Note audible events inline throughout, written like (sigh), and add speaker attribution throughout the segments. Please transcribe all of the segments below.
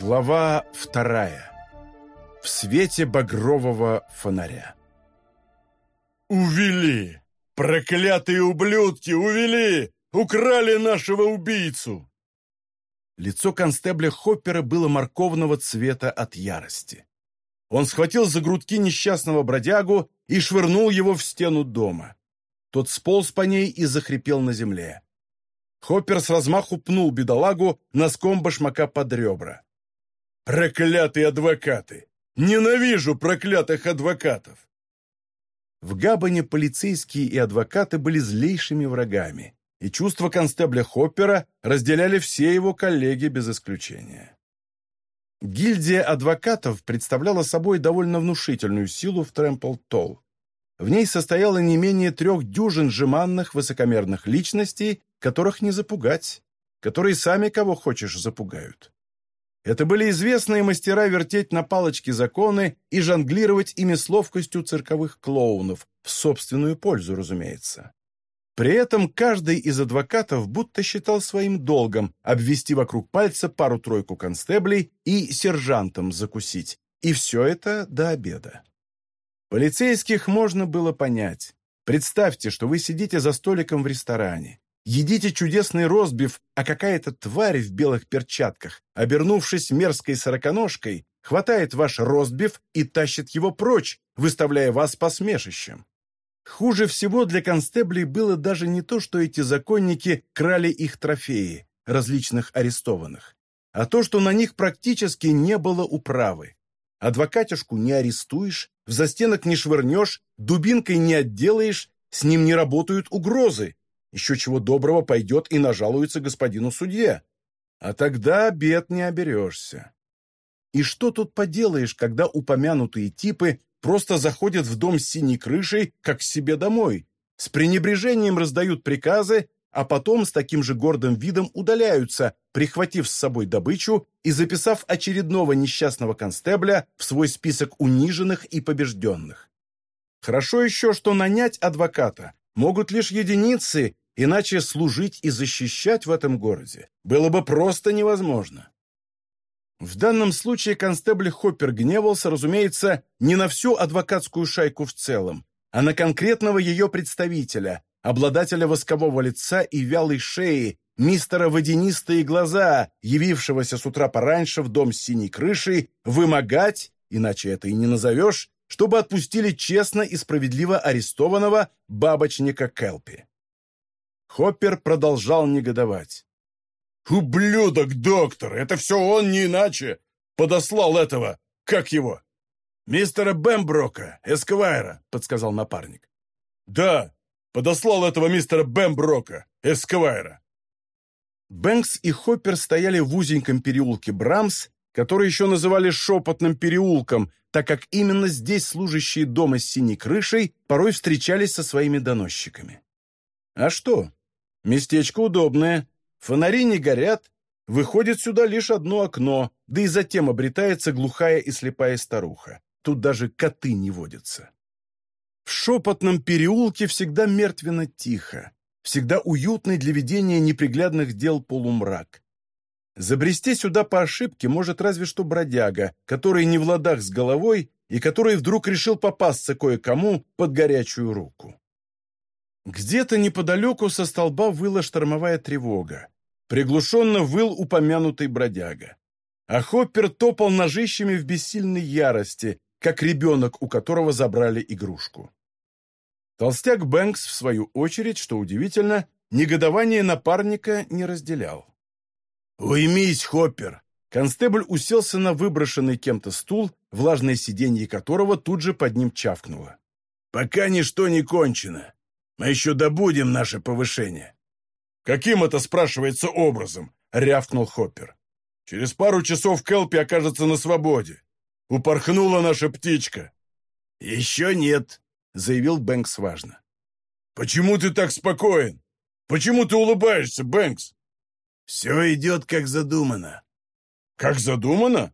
Speaker 1: Глава вторая. В свете багрового фонаря.
Speaker 2: «Увели! Проклятые ублюдки! Увели! Украли нашего убийцу!»
Speaker 1: Лицо констебля Хоппера было морковного цвета от ярости. Он схватил за грудки несчастного бродягу и швырнул его в стену дома. Тот сполз по ней и захрипел на земле. Хоппер с размаху пнул бедолагу носком башмака под ребра.
Speaker 2: «Проклятые адвокаты! Ненавижу проклятых адвокатов!»
Speaker 1: В Габане полицейские и адвокаты были злейшими врагами, и чувства констебля Хоппера разделяли все его коллеги без исключения. Гильдия адвокатов представляла собой довольно внушительную силу в Трэмпл-Толл. В ней состояло не менее трех дюжин жеманных высокомерных личностей, которых не запугать, которые сами кого хочешь запугают. Это были известные мастера вертеть на палочке законы и жонглировать ими с ловкостью цирковых клоунов, в собственную пользу, разумеется. При этом каждый из адвокатов будто считал своим долгом обвести вокруг пальца пару-тройку констеблей и сержантом закусить, и все это до обеда. Полицейских можно было понять. Представьте, что вы сидите за столиком в ресторане, едите чудесный розбив, а какая-то тварь в белых перчатках, обернувшись мерзкой сороконожкой, хватает ваш розбив и тащит его прочь, выставляя вас посмешищем. Хуже всего для констеблей было даже не то, что эти законники крали их трофеи, различных арестованных, а то, что на них практически не было управы. Адвокатишку не арестуешь, в застенок не швырнешь, дубинкой не отделаешь, с ним не работают угрозы. Еще чего доброго пойдет и нажалуется господину судье. А тогда бед не оберешься. И что тут поделаешь, когда упомянутые типы просто заходят в дом с синей крышей, как к себе домой, с пренебрежением раздают приказы, а потом с таким же гордым видом удаляются, прихватив с собой добычу и записав очередного несчастного констебля в свой список униженных и побежденных. Хорошо еще, что нанять адвоката могут лишь единицы, иначе служить и защищать в этом городе было бы просто невозможно. В данном случае констебль Хоппер гневался, разумеется, не на всю адвокатскую шайку в целом, а на конкретного ее представителя, обладателя воскового лица и вялой шеи, мистера Водянистые глаза, явившегося с утра пораньше в дом с синей крышей, вымогать, иначе это и не назовешь, чтобы отпустили честно и справедливо арестованного бабочника Келпи. Хоппер продолжал негодовать.
Speaker 2: «Ублюдок, доктор! Это все он, не иначе! Подослал этого! Как его?»
Speaker 1: «Мистера Бэмброка, Эсквайра», — подсказал напарник.
Speaker 2: «Да, подослал этого мистера Бэмброка, Эсквайра».
Speaker 1: Бэнкс и Хоппер стояли в узеньком переулке Брамс, который еще называли Шепотным переулком, так как именно здесь служащие дома с синей крышей порой встречались со своими доносчиками. А что? Местечко удобное, фонари не горят, выходит сюда лишь одно окно, да и затем обретается глухая и слепая старуха. Тут даже коты не водятся. В шепотном переулке всегда мертвенно тихо, всегда уютный для ведения неприглядных дел полумрак. Забрести сюда по ошибке может разве что бродяга, который не в ладах с головой и который вдруг решил попасться кое-кому под горячую руку. Где-то неподалеку со столба выла штормовая тревога. Приглушенно выл упомянутый бродяга. А Хоппер топал ножищами в бессильной ярости, как ребенок, у которого забрали игрушку. Толстяк Бэнкс, в свою очередь, что удивительно, негодование напарника не разделял. «Уймись, Хоппер!» Констебль уселся на выброшенный кем-то стул, влажное сиденье которого тут же под ним чавкнуло. «Пока ничто не кончено. Мы еще добудем наше повышение».
Speaker 2: «Каким это, спрашивается, образом?» — рявкнул Хоппер. «Через пару часов Келпи окажется на свободе. Упорхнула наша птичка».
Speaker 1: «Еще нет», — заявил Бэнкс важно.
Speaker 2: «Почему ты так спокоен? Почему ты улыбаешься, Бэнкс?»
Speaker 1: «Все идет, как задумано».
Speaker 2: «Как задумано?»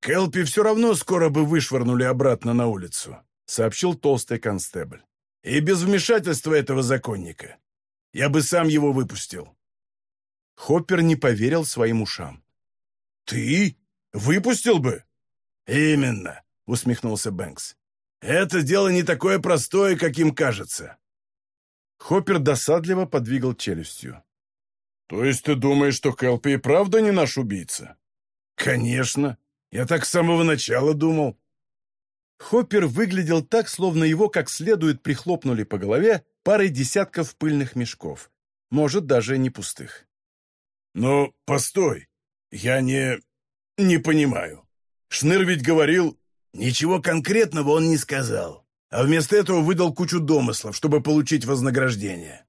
Speaker 1: «Келпи все равно скоро бы вышвырнули обратно на улицу», — сообщил толстый констебль. — «и без вмешательства этого законника. Я бы сам его выпустил». Хоппер не поверил своим ушам.
Speaker 2: «Ты? Выпустил бы?»
Speaker 1: «Именно», — усмехнулся Бэнкс. «Это дело не такое простое, каким кажется». Хоппер досадливо подвигал челюстью.
Speaker 2: «То есть ты думаешь, что Кэлпи и правда не наш убийца?»
Speaker 1: «Конечно. Я так с самого начала думал». Хоппер выглядел так, словно его как следует прихлопнули по голове парой десятков пыльных мешков. Может, даже не пустых.
Speaker 2: «Но постой, я не... не понимаю. Шныр ведь говорил...»
Speaker 1: «Ничего конкретного он не сказал, а вместо этого выдал кучу домыслов, чтобы получить вознаграждение.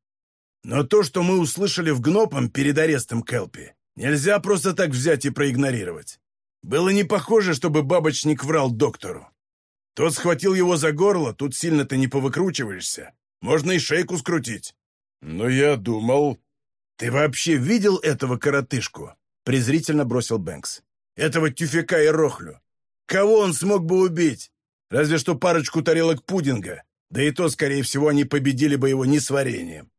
Speaker 1: Но то, что мы услышали в Гнопом перед арестом Келпи, нельзя просто так взять и проигнорировать. Было не похоже, чтобы бабочник врал доктору. Тот схватил его за горло, тут сильно ты не повыкручиваешься. Можно и шейку скрутить.
Speaker 2: Но я думал...
Speaker 1: Ты вообще видел этого коротышку? Презрительно бросил Бэнкс. Этого тюфяка и рохлю. Кого он смог бы убить? Разве что парочку тарелок пудинга. Да и то, скорее всего, они победили бы его несварением.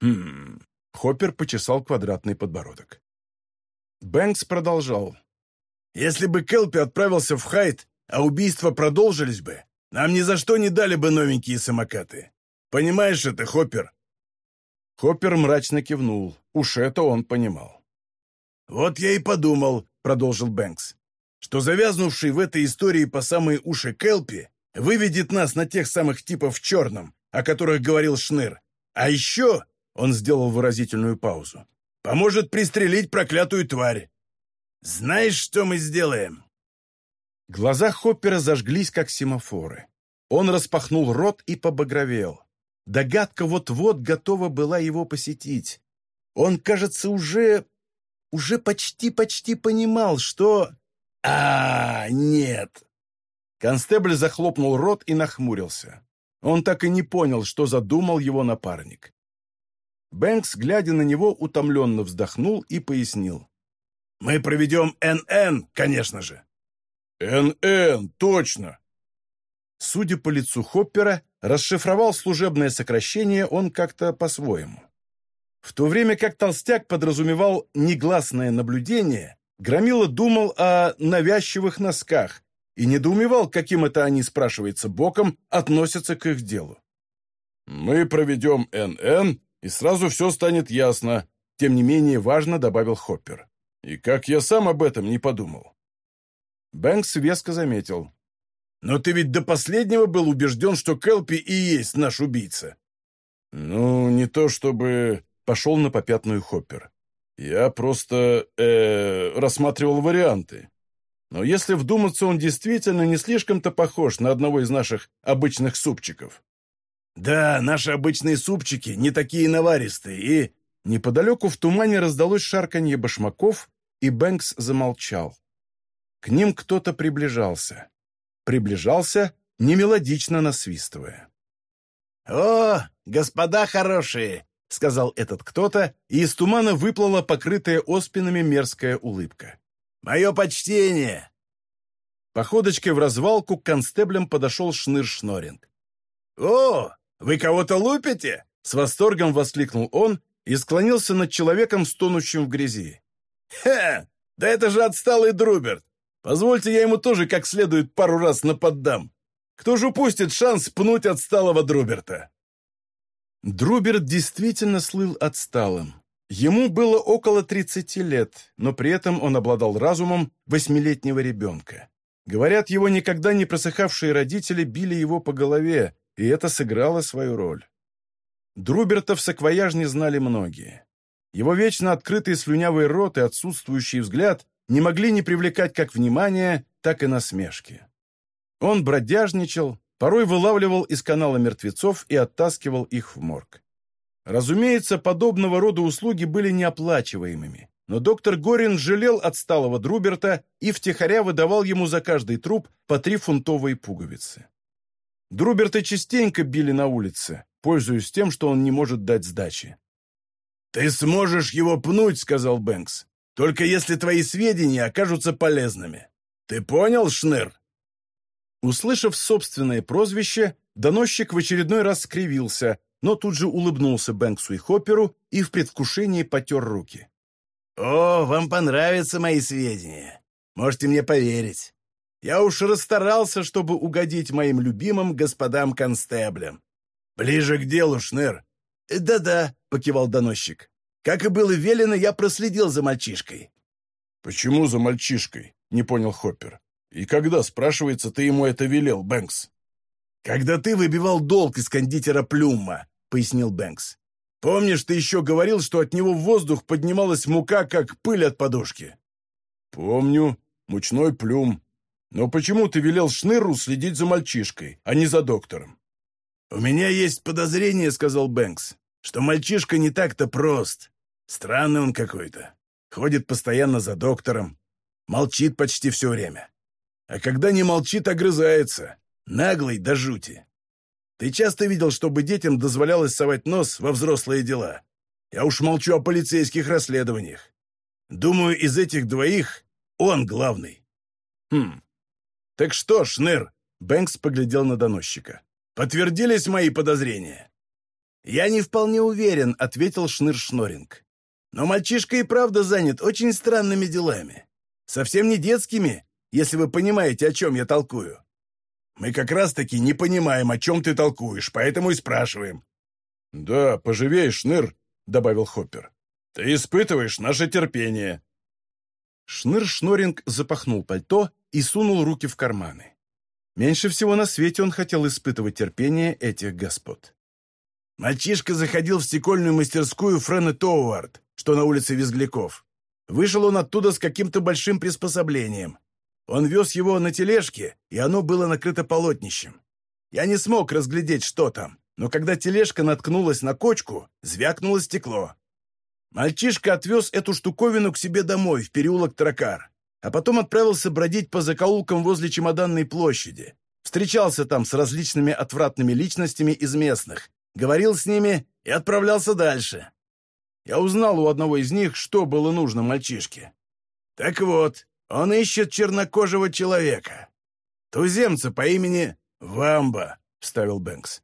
Speaker 1: Хм... Хоппер почесал квадратный подбородок. Бэнкс продолжал. «Если бы Келпи отправился в Хайт, а убийства продолжились бы, нам ни за что не дали бы новенькие самокаты. Понимаешь это, Хоппер?» Хоппер мрачно кивнул. Уж это он понимал. «Вот я и подумал», — продолжил Бэнкс, «что завязнувший в этой истории по самые уши Келпи выведет нас на тех самых типов в черном, о которых говорил Шныр. А еще, — он сделал выразительную паузу, — поможет пристрелить проклятую тварь. Знаешь, что мы сделаем?» Глаза Хоппера зажглись, как семафоры. Он распахнул рот и побагровел. Догадка вот-вот готова была его посетить. Он, кажется, уже... уже почти-почти понимал, что... а, нет! Констебль захлопнул рот и нахмурился. Он так и не понял, что задумал его напарник. Бэнкс, глядя на него, утомленно вздохнул и пояснил. Мы проведем НН, конечно же.
Speaker 2: НН, точно.
Speaker 1: Судя по лицу Хоппера, расшифровал служебное сокращение он как-то по-своему. В то время как толстяк подразумевал негласное наблюдение, Громила думал о навязчивых носках и недоумевал, каким это они, спрашивается, боком относятся к их делу.
Speaker 2: «Мы проведем НН, и сразу все станет ясно», тем не менее важно добавил Хоппер. И как я сам об этом не подумал.
Speaker 1: Бэнкс веско заметил. «Но ты ведь до последнего был убежден, что Келпи и есть наш убийца».
Speaker 2: «Ну, не то чтобы...» — пошел на попятную Хоппер. «Я просто... Э, рассматривал варианты. Но если вдуматься, он действительно не слишком-то похож на одного из наших обычных супчиков».
Speaker 1: «Да, наши обычные супчики не такие наваристые и...» Неподалеку в тумане раздалось шарканье башмаков, и Бэнкс замолчал. К ним кто-то приближался. Приближался, немелодично насвистывая. «О, господа хорошие!» — сказал этот кто-то, и из тумана выплыла покрытая оспинами мерзкая улыбка. «Мое почтение!» Походочкой в развалку к констеблям подошел Шныр-Шноринг. «О, вы кого-то лупите?» — с восторгом воскликнул он и склонился над человеком, стонущим в грязи. «Хе! Да это же отсталый Друберт! Позвольте я ему тоже как следует пару раз наподдам. Кто же упустит шанс пнуть отсталого Друберта?» Друберт действительно слыл отсталым. Ему было около 30 лет, но при этом он обладал разумом восьмилетнего ребенка. Говорят, его никогда не просыхавшие родители били его по голове, и это сыграло свою роль. Друберта в саквояжне знали многие. Его вечно открытый слюнявый рот и отсутствующий взгляд не могли не привлекать как внимания, так и насмешки. Он бродяжничал, порой вылавливал из канала мертвецов и оттаскивал их в морг. Разумеется, подобного рода услуги были неоплачиваемыми, но доктор Горин жалел отсталого Друберта и втихаря выдавал ему за каждый труп по три фунтовые пуговицы. Друберта частенько били на улице, пользуясь тем, что он не может дать сдачи. «Ты сможешь его пнуть», — сказал Бэнкс, «только если твои сведения окажутся полезными. Ты понял, Шныр?» Услышав собственное прозвище, доносчик в очередной раз скривился, но тут же улыбнулся Бэнксу и Хопперу и в предвкушении потер руки.
Speaker 3: «О, вам понравятся мои сведения. Можете мне поверить. Я уж расстарался, чтобы угодить моим любимым господам-констеблям. Ближе к делу, Шныр». «Да-да», — покивал доносчик. «Как и было велено, я проследил за мальчишкой».
Speaker 2: «Почему за мальчишкой?» — не понял Хоппер. «И когда, спрашивается, ты ему это велел, Бэнкс?»
Speaker 3: «Когда ты выбивал долг из кондитера Плюма», — пояснил Бэнкс. «Помнишь, ты еще говорил, что от него в воздух поднималась мука, как пыль от подушки?»
Speaker 2: «Помню. Мучной Плюм. Но почему ты велел Шныру следить за мальчишкой, а не за доктором?»
Speaker 3: «У меня есть подозрение», — сказал Бэнкс, «что мальчишка не так-то прост. Странный он какой-то. Ходит постоянно за доктором. Молчит почти все время. А когда не молчит, огрызается. Наглый до жути. Ты часто видел, чтобы детям дозволялось совать нос во взрослые дела? Я уж молчу о полицейских расследованиях. Думаю, из этих двоих он главный. Хм. Так что, Шныр? Бэнкс поглядел на доносчика. Подтвердились мои подозрения? Я не вполне уверен, ответил Шныр Шноринг. Но мальчишка и правда занят очень странными делами. Совсем не детскими, если вы понимаете, о чем я толкую. Мы как раз-таки не понимаем, о чем ты толкуешь, поэтому и спрашиваем».
Speaker 2: «Да, поживей, Шныр», — добавил Хоппер. «Ты испытываешь наше терпение».
Speaker 1: Шныр-шноринг запахнул пальто и сунул руки в карманы. Меньше всего на свете он хотел испытывать терпение этих господ.
Speaker 3: Мальчишка заходил в стекольную мастерскую Френа Тоуард, что на улице Визгляков. Вышел он оттуда с каким-то большим приспособлением. Он вез его на тележке, и оно было накрыто полотнищем. Я не смог разглядеть, что там, но когда тележка наткнулась на кочку, звякнуло стекло. Мальчишка отвез эту штуковину к себе домой, в переулок Тракар, а потом отправился бродить по закоулкам возле чемоданной площади. Встречался там с различными отвратными личностями из местных, говорил с ними и отправлялся дальше. Я узнал у одного из них, что было нужно мальчишке. Так вот, он ищет чернокожего человека. Туземца по имени Вамба, — вставил Бэнкс.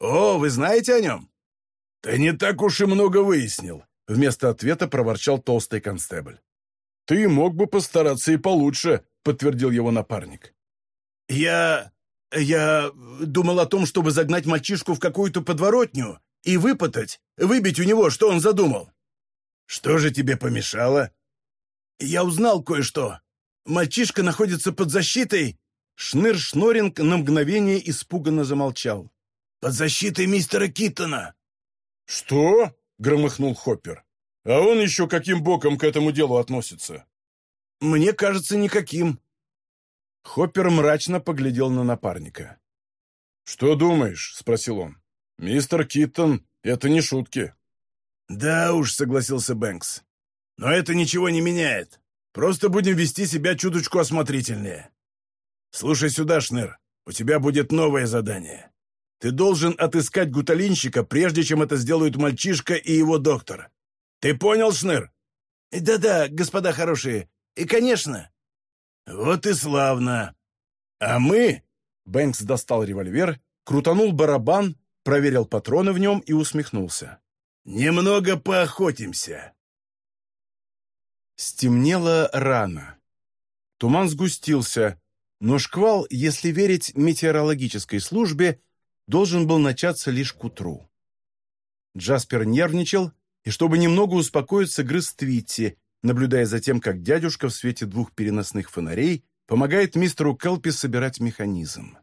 Speaker 3: О, вы знаете о нем? Ты не так уж и много выяснил, — вместо ответа проворчал толстый констебль.
Speaker 2: Ты мог бы постараться и получше, — подтвердил его напарник.
Speaker 3: Я... я думал о том, чтобы загнать мальчишку в какую-то подворотню и выпытать, выбить у него, что он задумал. Что же тебе помешало? «Я узнал кое-что. Мальчишка находится под защитой...» Шныр-шноринг на мгновение испуганно замолчал. «Под защитой мистера Киттона!»
Speaker 2: «Что?» — громыхнул Хоппер. «А он еще каким боком к этому делу относится?»
Speaker 3: «Мне кажется, никаким».
Speaker 1: Хоппер мрачно поглядел на напарника.
Speaker 2: «Что думаешь?» — спросил он. «Мистер Киттон, это не шутки».
Speaker 3: «Да уж», — согласился Бэнкс. Но это ничего не меняет. Просто будем вести себя чуточку осмотрительнее. Слушай сюда, Шныр, у тебя будет новое задание. Ты должен отыскать гуталинщика, прежде чем это сделают мальчишка и его доктор. Ты понял, Шныр? Да-да, господа хорошие. И, конечно. Вот и славно. А мы... Бэнкс достал револьвер, крутанул барабан, проверил патроны в нем и усмехнулся. «Немного поохотимся. Стемнело рано. Туман сгустился, но шквал, если верить метеорологической службе, должен был начаться лишь к утру. Джаспер нервничал и, чтобы немного успокоиться, грыз Твитти, наблюдая за тем, как дядюшка в свете двух переносных фонарей помогает мистеру Келпи собирать механизм.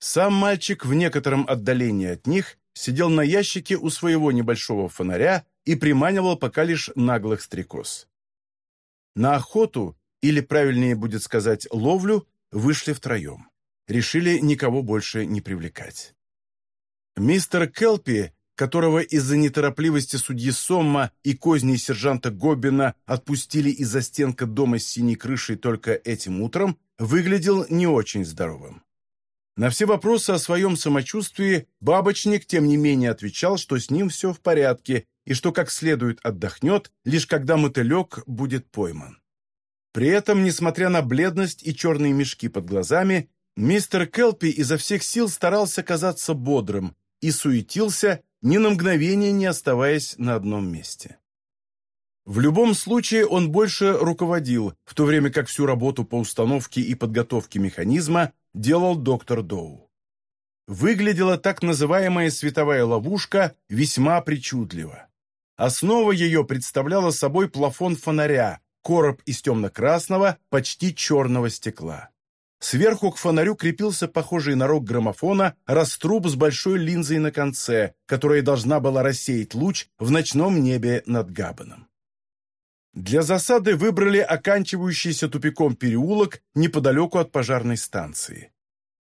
Speaker 3: Сам мальчик в некотором отдалении от них сидел на ящике у своего небольшого фонаря и приманивал пока лишь наглых стрекоз. На охоту, или правильнее будет сказать ловлю, вышли втроем. Решили никого больше не привлекать. Мистер Келпи, которого из-за неторопливости судьи Сомма и козней сержанта Гоббина отпустили из-за стенка дома с синей крышей только этим утром, выглядел не очень здоровым. На все вопросы о своем самочувствии бабочник, тем не менее, отвечал, что с ним все в порядке и что как следует отдохнет, лишь когда мотылек будет пойман. При этом, несмотря на бледность и черные мешки под глазами, мистер Келпи изо всех сил старался казаться бодрым и суетился, ни на мгновение не оставаясь на одном месте. В любом случае он больше руководил, в то время как всю работу по установке и подготовке механизма делал доктор Доу. Выглядела так называемая световая ловушка весьма причудливо. Основа ее представляла собой плафон фонаря, короб из темно-красного, почти черного стекла. Сверху к фонарю крепился похожий на рог граммофона раструб с большой линзой на конце, которая должна была рассеять луч в ночном небе над Габаном. Для засады выбрали оканчивающийся тупиком переулок неподалеку от пожарной станции.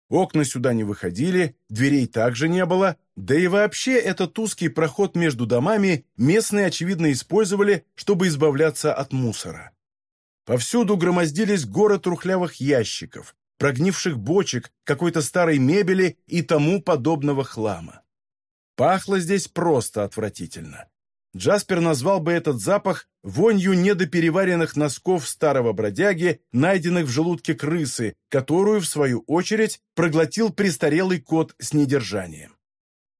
Speaker 3: Окна сюда не выходили, дверей также не было, да и вообще этот узкий проход между домами местные, очевидно, использовали, чтобы избавляться от мусора. Повсюду громоздились горы трухлявых ящиков, прогнивших бочек, какой-то старой мебели и тому подобного хлама. Пахло здесь просто отвратительно. Джаспер назвал бы этот запах вонью недопереваренных носков старого бродяги, найденных в желудке крысы, которую, в свою очередь, проглотил престарелый кот с недержанием.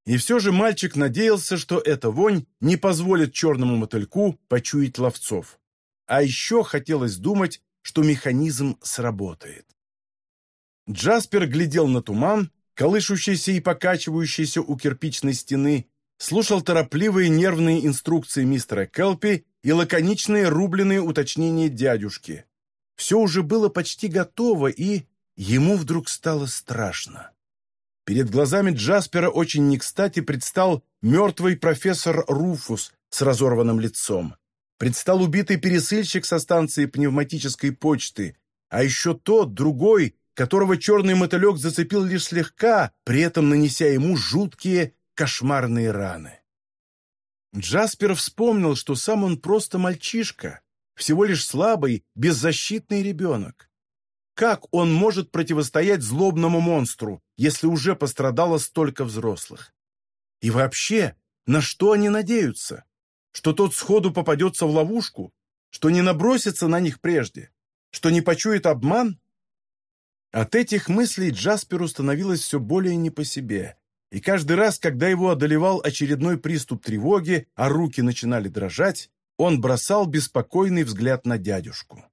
Speaker 3: И все же мальчик надеялся, что эта вонь не позволит черному мотыльку почуять ловцов. А еще хотелось думать, что механизм сработает. Джаспер глядел на туман, колышущийся и покачивающийся у кирпичной стены, слушал торопливые нервные инструкции мистера Келпи и лаконичные рубленые уточнения дядюшки. Все уже было почти готово, и ему вдруг стало страшно. Перед глазами Джаспера очень не кстати предстал мертвый профессор Руфус с разорванным лицом. Предстал убитый пересыльщик со станции пневматической почты, а еще тот, другой, которого черный мотылек зацепил лишь слегка, при этом нанеся ему жуткие кошмарные раны. Джаспер вспомнил, что сам он просто мальчишка, всего лишь слабый, беззащитный ребенок. Как он может противостоять злобному монстру, если уже пострадало столько взрослых? И вообще, на что они надеются? Что тот сходу попадется в ловушку? Что не набросится на них прежде? Что не почует обман? От этих мыслей Джасперу становилось все более не по себе, и каждый раз, когда его одолевал очередной приступ тревоги, а руки начинали дрожать, он бросал беспокойный взгляд на дядюшку.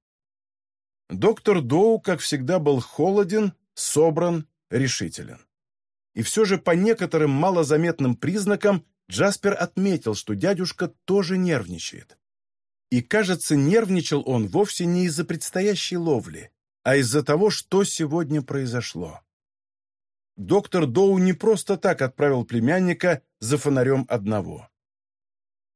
Speaker 3: Доктор Доу, как всегда, был холоден, собран, решителен. И все же по некоторым малозаметным признакам Джаспер отметил, что дядюшка тоже нервничает. И, кажется, нервничал он вовсе не из-за предстоящей ловли, а из-за того, что сегодня произошло. Доктор Доу не просто так отправил племянника за фонарем одного.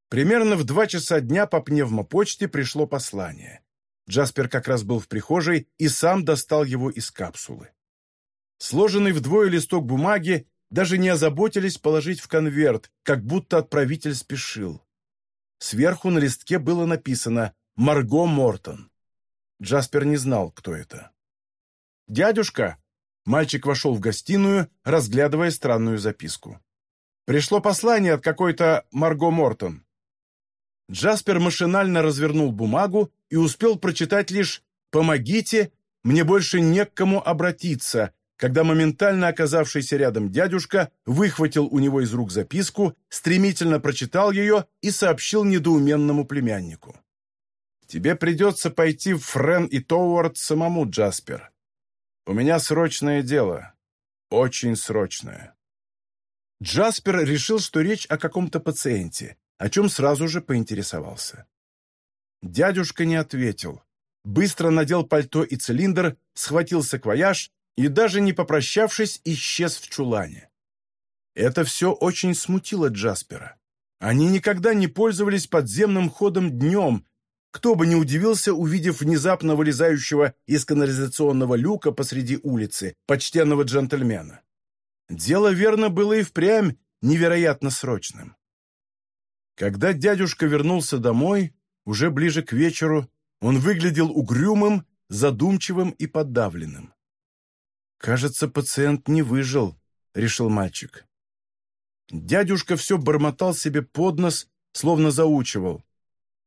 Speaker 3: Примерно в два часа дня по пневмопочте пришло послание. Джаспер как раз был в прихожей и сам достал его из капсулы. Сложенный вдвое листок бумаги даже не озаботились положить в конверт, как будто отправитель спешил. Сверху на листке было написано «Марго Мортон». Джаспер не знал, кто это. «Дядюшка!» Мальчик вошел в гостиную, разглядывая странную записку. «Пришло послание от какой-то Марго Мортон». Джаспер машинально развернул бумагу и успел прочитать лишь «Помогите, мне больше не к кому обратиться», когда моментально оказавшийся рядом дядюшка выхватил у него из рук записку, стремительно прочитал ее и сообщил недоуменному племяннику. Тебе придется пойти в Френ и Тоуард самому, Джаспер. У меня срочное дело. Очень срочное. Джаспер решил, что речь о каком-то пациенте, о чем сразу же поинтересовался. Дядюшка не ответил. Быстро надел пальто и цилиндр, схватил саквояж и, даже не попрощавшись, исчез в чулане. Это все очень смутило Джаспера. Они никогда не пользовались подземным ходом днем, кто бы не удивился, увидев внезапно вылезающего из канализационного люка посреди улицы почтенного джентльмена. Дело, верно, было и впрямь невероятно срочным. Когда дядюшка вернулся домой, уже ближе к вечеру, он выглядел угрюмым, задумчивым и подавленным. «Кажется, пациент не выжил», — решил мальчик. Дядюшка все бормотал себе под нос, словно заучивал.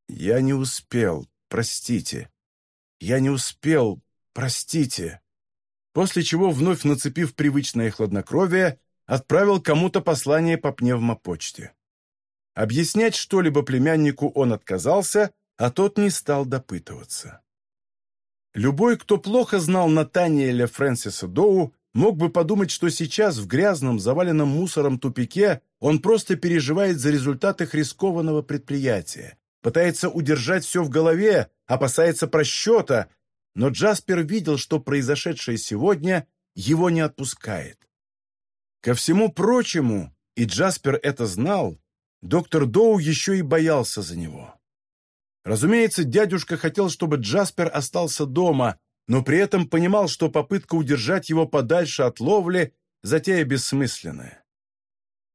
Speaker 3: «Я не успел, простите. Я не успел, простите». После чего, вновь нацепив привычное хладнокровие, отправил кому-то послание по пневмопочте. Объяснять что-либо племяннику он отказался, а тот не стал допытываться. Любой, кто плохо знал Натаниэля Фрэнсиса Доу, мог бы подумать, что сейчас в грязном, заваленном мусором тупике он просто переживает за результаты рискованного предприятия, пытается удержать все в голове, опасается просчета, но Джаспер видел, что произошедшее сегодня его не отпускает. Ко всему прочему, и Джаспер это знал, доктор Доу еще и боялся за него. Разумеется, дядюшка хотел, чтобы Джаспер остался дома, но при этом понимал, что попытка удержать его подальше от ловли – затея бессмысленная.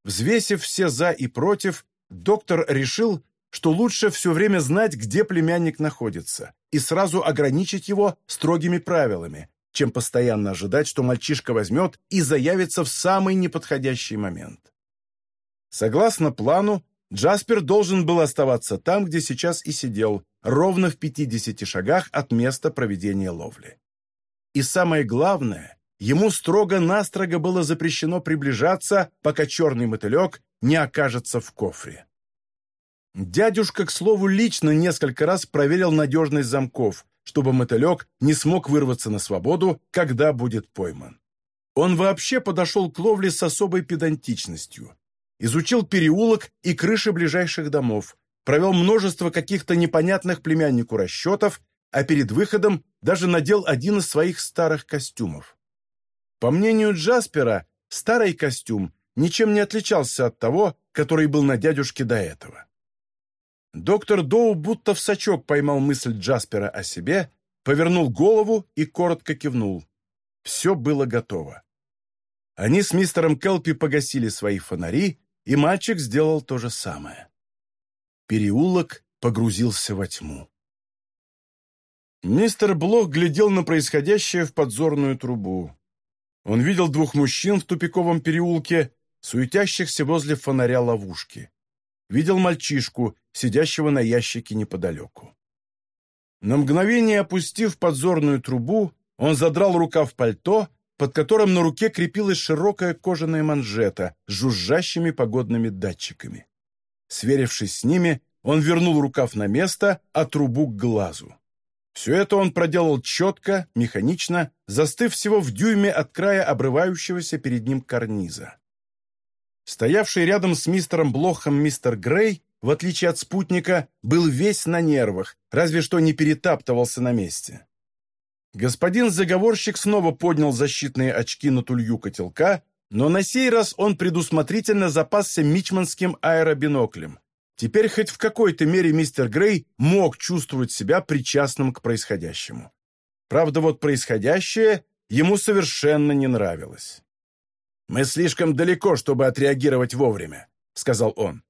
Speaker 3: Взвесив все «за» и «против», доктор решил, что лучше все время знать, где племянник находится, и сразу ограничить его строгими правилами, чем постоянно ожидать, что мальчишка возьмет и заявится в самый неподходящий момент. Согласно плану, Джаспер должен был оставаться там, где сейчас и сидел, ровно в 50 шагах от места проведения ловли. И самое главное, ему строго-настрого было запрещено приближаться, пока черный мотылек не окажется в кофре. Дядюшка, к слову, лично несколько раз проверил надежность замков, чтобы мотылек не смог вырваться на свободу, когда будет пойман. Он вообще подошел к ловле с особой педантичностью изучил переулок и крыши ближайших домов, провел множество каких-то непонятных племяннику расчетов, а перед выходом даже надел один из своих старых костюмов. По мнению Джаспера, старый костюм ничем не отличался от того, который был на дядюшке до этого. Доктор Доу будто в сачок поймал мысль Джаспера о себе, повернул голову и коротко кивнул. Все было готово. Они с мистером Келпи погасили свои фонари и мальчик сделал то же самое. Переулок погрузился во тьму. Мистер Блок глядел на происходящее в подзорную трубу. Он видел двух мужчин в тупиковом переулке, суетящихся возле фонаря ловушки. Видел мальчишку, сидящего на ящике неподалеку. На мгновение опустив подзорную трубу, он задрал рукав пальто под которым на руке крепилась широкая кожаная манжета с жужжащими погодными датчиками. Сверившись с ними, он вернул рукав на место, а трубу к глазу. Все это он проделал четко, механично, застыв всего в дюйме от края обрывающегося перед ним карниза. Стоявший рядом с мистером Блохом мистер Грей, в отличие от спутника, был весь на нервах, разве что не перетаптывался на месте. Господин заговорщик снова поднял защитные очки на тулью котелка, но на сей раз он предусмотрительно запасся мичманским аэробиноклем. Теперь хоть в какой-то мере мистер Грей мог чувствовать себя причастным к происходящему. Правда, вот происходящее ему совершенно не нравилось. «Мы слишком далеко, чтобы отреагировать вовремя», — сказал он.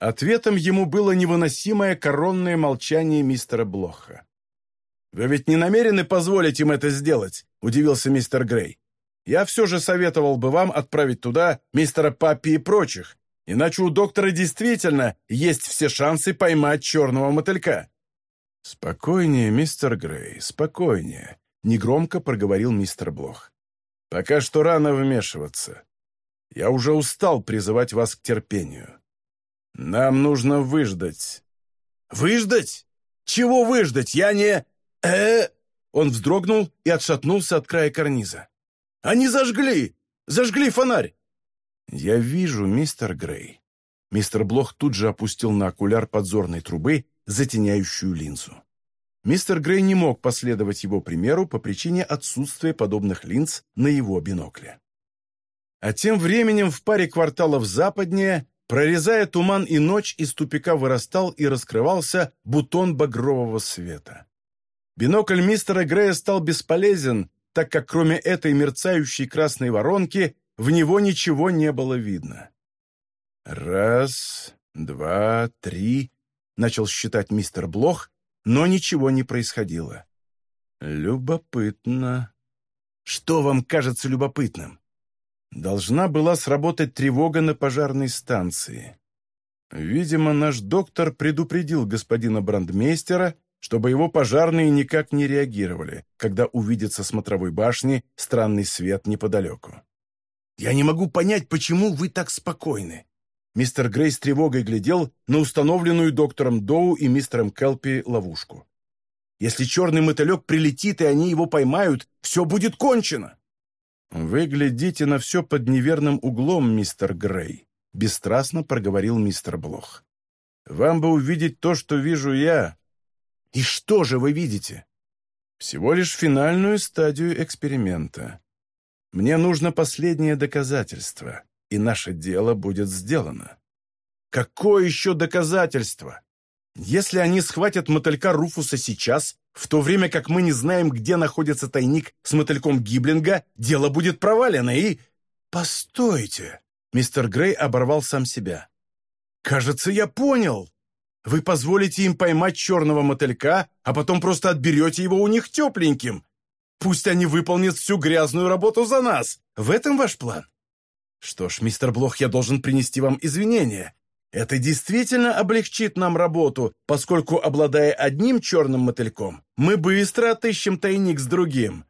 Speaker 3: Ответом ему было невыносимое коронное молчание мистера Блоха. «Вы ведь не намерены позволить им это сделать?» – удивился мистер Грей. «Я все же советовал бы вам отправить туда мистера Паппи и прочих, иначе у доктора действительно есть все шансы поймать черного мотылька». «Спокойнее, мистер Грей, спокойнее», — негромко проговорил мистер Блох. «Пока что рано вмешиваться. Я уже устал призывать вас к терпению. Нам нужно выждать». «Выждать? Чего выждать? Я не...» э Он вздрогнул и отшатнулся от края карниза. «Они зажгли! Зажгли фонарь!» «Я вижу, мистер Грей». Мистер Блох тут же опустил на окуляр подзорной трубы затеняющую линзу. Мистер Грей не мог последовать его примеру по причине отсутствия подобных линз на его бинокле. А тем временем в паре кварталов западнее, прорезая туман и ночь, из тупика вырастал и раскрывался бутон багрового света. Бинокль мистера Грея стал бесполезен, так как кроме этой мерцающей красной воронки в него ничего не было видно. «Раз, два, три», — начал считать мистер Блох, но ничего не происходило. «Любопытно». «Что вам кажется любопытным?» Должна была сработать тревога на пожарной станции. Видимо, наш доктор предупредил господина брандмейстера, чтобы его пожарные никак не реагировали, когда увидят со смотровой башни странный свет неподалеку. «Я не могу понять, почему вы так спокойны. Мистер Грей с тревогой глядел на установленную доктором Доу и мистером Келпи ловушку. «Если черный мотылек прилетит, и они его поймают, все будет кончено!»
Speaker 1: «Вы глядите на все под неверным углом, мистер Грей», — бесстрастно проговорил мистер Блох. «Вам бы увидеть то, что вижу я».
Speaker 3: «И что же вы видите?»
Speaker 1: «Всего лишь финальную стадию эксперимента. Мне нужно последнее доказательство, и наше дело будет сделано».
Speaker 3: «Какое еще доказательство? Если они схватят мотылька Руфуса сейчас, в то время как мы не знаем, где находится тайник с мотыльком Гиблинга, дело будет провалено и... Постойте! Мистер Грей оборвал сам себя. Кажется, я понял. Вы позволите им поймать черного мотылька, а потом просто отберете его у них тепленьким. Пусть они выполнят всю грязную работу за нас. В этом ваш план? Что ж, мистер Блох, я должен принести вам извинения. Это действительно облегчит нам работу, поскольку, обладая одним черным мотыльком, мы быстро отыщем тайник с другим».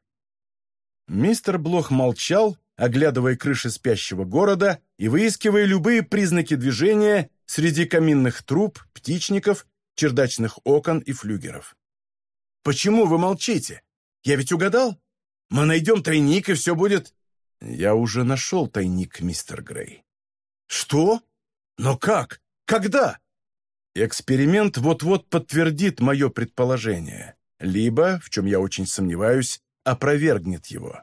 Speaker 1: Мистер Блох молчал, оглядывая крыши спящего города и выискивая любые признаки движения среди каминных труб, птичников, чердачных окон и флюгеров.
Speaker 3: «Почему вы молчите? Я ведь угадал? Мы найдем тайник, и все будет...»
Speaker 1: «Я уже нашел тайник, мистер Грей».
Speaker 3: «Что?» Но как? Когда?
Speaker 1: Эксперимент вот-вот подтвердит мое предположение, либо, в чем я очень сомневаюсь, опровергнет его.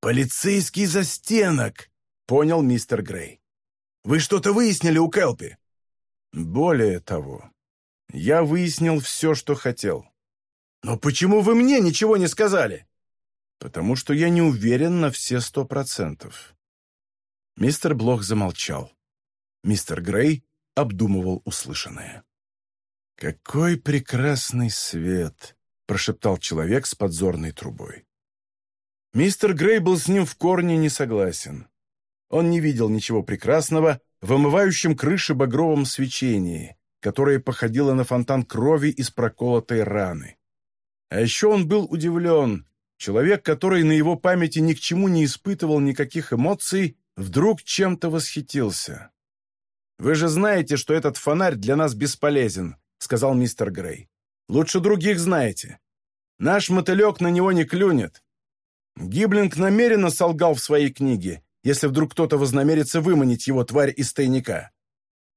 Speaker 3: «Полицейский застенок!» — понял мистер Грей. «Вы что-то выяснили у Келпи?»
Speaker 1: «Более того, я выяснил все, что хотел».
Speaker 3: «Но почему вы мне ничего не сказали?»
Speaker 1: «Потому что я не уверен на все сто процентов». Мистер Блох замолчал. Мистер Грей обдумывал услышанное. «Какой прекрасный свет!» — прошептал человек с подзорной трубой. Мистер Грей был с ним в корне не согласен. Он не видел ничего прекрасного в омывающем крыши багровом свечении, которое походило на фонтан крови из проколотой раны. А еще он был удивлен. Человек, который на его памяти ни к чему не испытывал никаких эмоций, вдруг чем-то восхитился.
Speaker 3: «Вы же знаете, что этот фонарь для нас бесполезен», — сказал мистер Грей. «Лучше других знаете. Наш мотылек на него не клюнет. Гиблинг намеренно солгал в своей книге, если вдруг кто-то вознамерится выманить его тварь из тайника».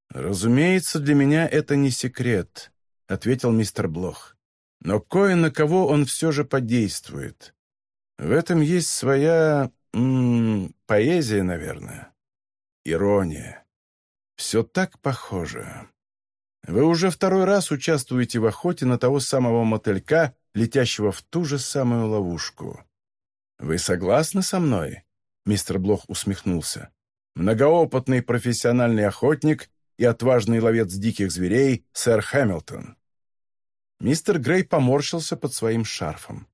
Speaker 1: «Разумеется, для меня это не секрет», — ответил мистер Блох. «Но кое на кого он все же подействует. В этом есть своя... М -м, поэзия, наверное. Ирония. Все так похоже. Вы уже второй раз участвуете в охоте на того самого мотылька, летящего в ту же самую ловушку. Вы согласны со мной?» Мистер Блох усмехнулся. «Многоопытный профессиональный охотник и отважный ловец диких зверей сэр Хэмилтон». Мистер Грей поморщился под своим шарфом.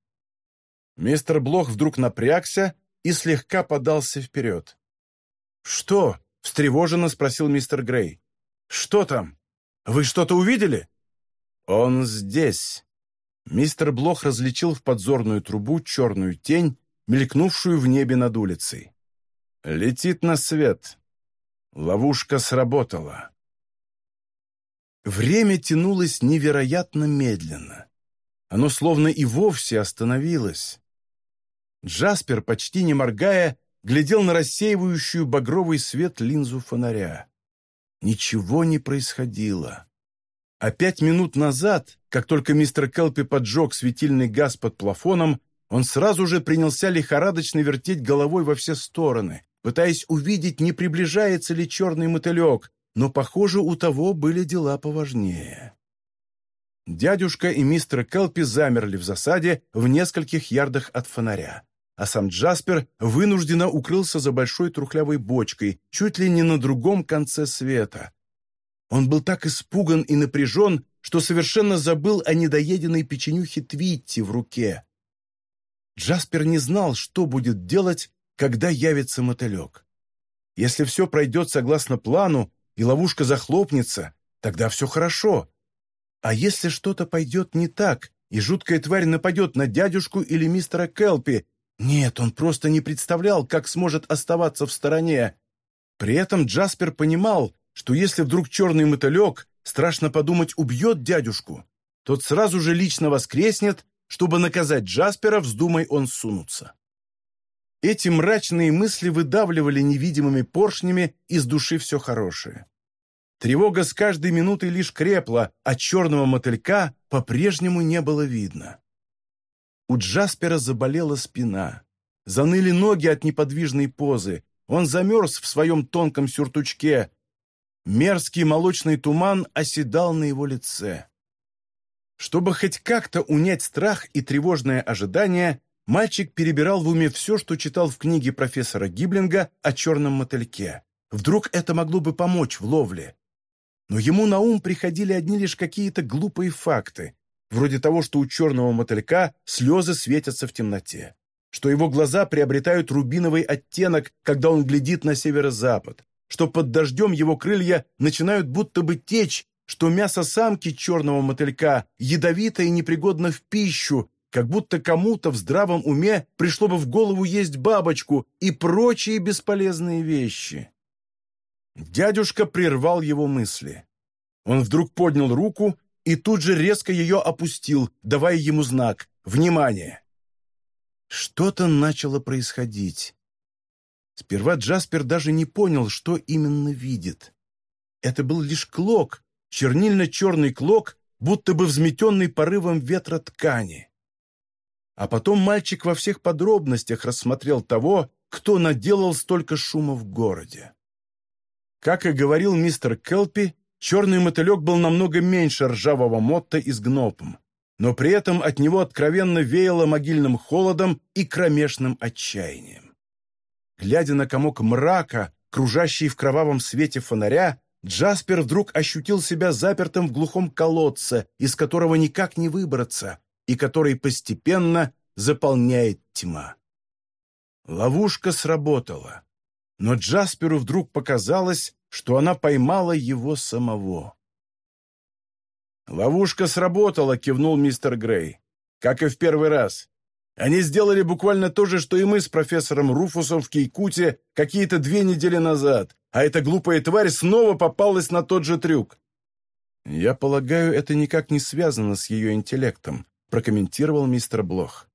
Speaker 1: Мистер Блох вдруг напрягся и слегка подался вперед. «Что?» встревоженно спросил мистер Грей. «Что там? Вы что-то увидели?» «Он здесь». Мистер Блох различил в подзорную трубу черную тень, мелькнувшую в небе над улицей. «Летит на свет. Ловушка сработала». Время тянулось невероятно медленно. Оно словно и вовсе остановилось. Джаспер, почти не моргая, глядел на рассеивающую багровый свет линзу фонаря. Ничего не происходило. А пять минут назад, как только мистер Келпи поджег светильный газ под плафоном, он сразу же принялся лихорадочно вертеть головой во все стороны, пытаясь увидеть, не приближается ли черный мотылек, но, похоже, у того были дела поважнее. Дядюшка и мистер Келпи замерли в засаде в нескольких ярдах от фонаря а сам Джаспер вынужденно укрылся за большой трухлявой бочкой, чуть ли не на другом конце света. Он был так испуган и напряжен, что совершенно забыл о недоеденной печенюхе Твитти в руке. Джаспер не знал, что будет делать, когда явится мотылек. Если все пройдет согласно плану, и ловушка захлопнется, тогда все хорошо. А если что-то пойдет не так, и жуткая тварь нападет на дядюшку или мистера Келпи, нет, он просто не представлял, как сможет оставаться в стороне. При этом Джаспер понимал,
Speaker 3: что если вдруг черный мотылек, страшно подумать, убьет дядюшку, тот сразу же лично воскреснет, чтобы наказать Джаспера, вздумай он сунуться. Эти мрачные мысли выдавливали невидимыми поршнями из души все хорошее. Тревога с каждой минутой лишь крепла, а черного мотылька по-прежнему не было видно. У Джаспера заболела спина. Заныли ноги от неподвижной позы. Он замерз в своем тонком сюртучке. Мерзкий молочный туман оседал на его лице. Чтобы хоть как-то унять страх и тревожное ожидание, мальчик перебирал в уме все, что читал в книге профессора Гиблинга о черном мотыльке. Вдруг это могло бы помочь в ловле. Но ему на ум приходили одни лишь какие-то глупые факты, вроде того, что у черного мотылька слезы светятся в темноте, что его глаза приобретают рубиновый оттенок, когда он глядит на северо-запад, что под дождем его крылья начинают будто бы течь, что мясо самки черного мотылька ядовито и непригодно в пищу, как будто кому-то в здравом уме пришло бы в голову есть бабочку и прочие бесполезные вещи. Дядюшка прервал его мысли. Он вдруг поднял руку и тут же резко ее опустил, давая ему знак «Внимание!». Что-то начало происходить. Сперва Джаспер даже не понял, что именно видит. Это был лишь клок, чернильно-черный клок, будто бы взметенный порывом ветра ткани. А потом мальчик во всех подробностях рассмотрел того, кто наделал столько шума в городе. Как и говорил мистер Келпи, черный мотылек был намного меньше ржавого мотта из гнопом, но при этом от него откровенно веяло могильным холодом и кромешным отчаянием. Глядя на комок мрака, кружащий в кровавом свете фонаря, Джаспер вдруг ощутил себя запертым в глухом колодце, из которого никак не выбраться, и который постепенно заполняет тьма. Ловушка сработала но Джасперу вдруг показалось, что она поймала его самого. «Ловушка сработала», — кивнул мистер Грей. «Как и в первый раз. Они сделали буквально то же, что и мы с профессором Руфусом в Кейкуте какие-то две недели назад, а эта глупая тварь снова попалась на тот же трюк». «Я полагаю, это никак не связано с ее интеллектом», — прокомментировал мистер Блох.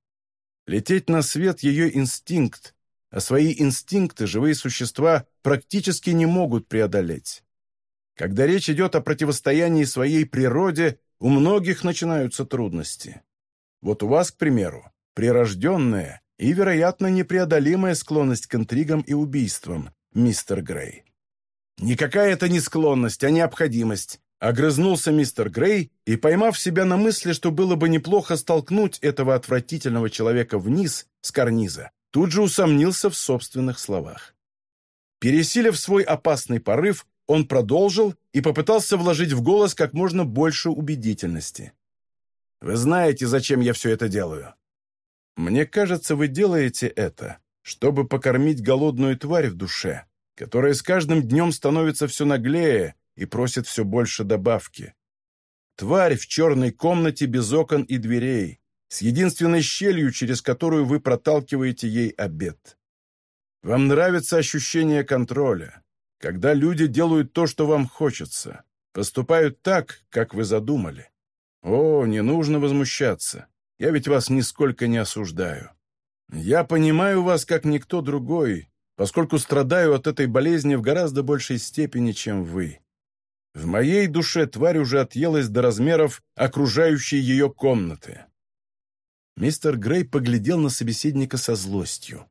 Speaker 3: «Лететь на свет — ее инстинкт, а свои инстинкты живые существа практически не могут преодолеть. Когда речь идет о противостоянии своей природе, у многих начинаются трудности. Вот у вас, к примеру, прирожденная и, вероятно, непреодолимая склонность к интригам и убийствам, мистер Грей. Никакая это не склонность, а необходимость, огрызнулся мистер Грей и, поймав себя на мысли, что было бы неплохо столкнуть этого отвратительного человека вниз с карниза, тут же усомнился в собственных словах. Пересилив свой опасный порыв, он продолжил и попытался вложить в голос как можно больше убедительности. «Вы знаете, зачем я все это делаю?» «Мне кажется, вы делаете это, чтобы покормить голодную тварь в душе, которая с каждым днем становится все наглее и просит все больше добавки. Тварь в черной комнате без окон и дверей, с единственной щелью, через которую вы проталкиваете ей обед. Вам нравится ощущение контроля, когда люди делают то, что вам хочется, поступают так, как вы задумали. О, не нужно возмущаться, я ведь вас нисколько не осуждаю. Я понимаю вас, как никто другой, поскольку страдаю от этой болезни в гораздо большей степени, чем вы. В моей душе тварь уже отъелась до размеров окружающей ее комнаты. Мистер Грей поглядел на собеседника со злостью.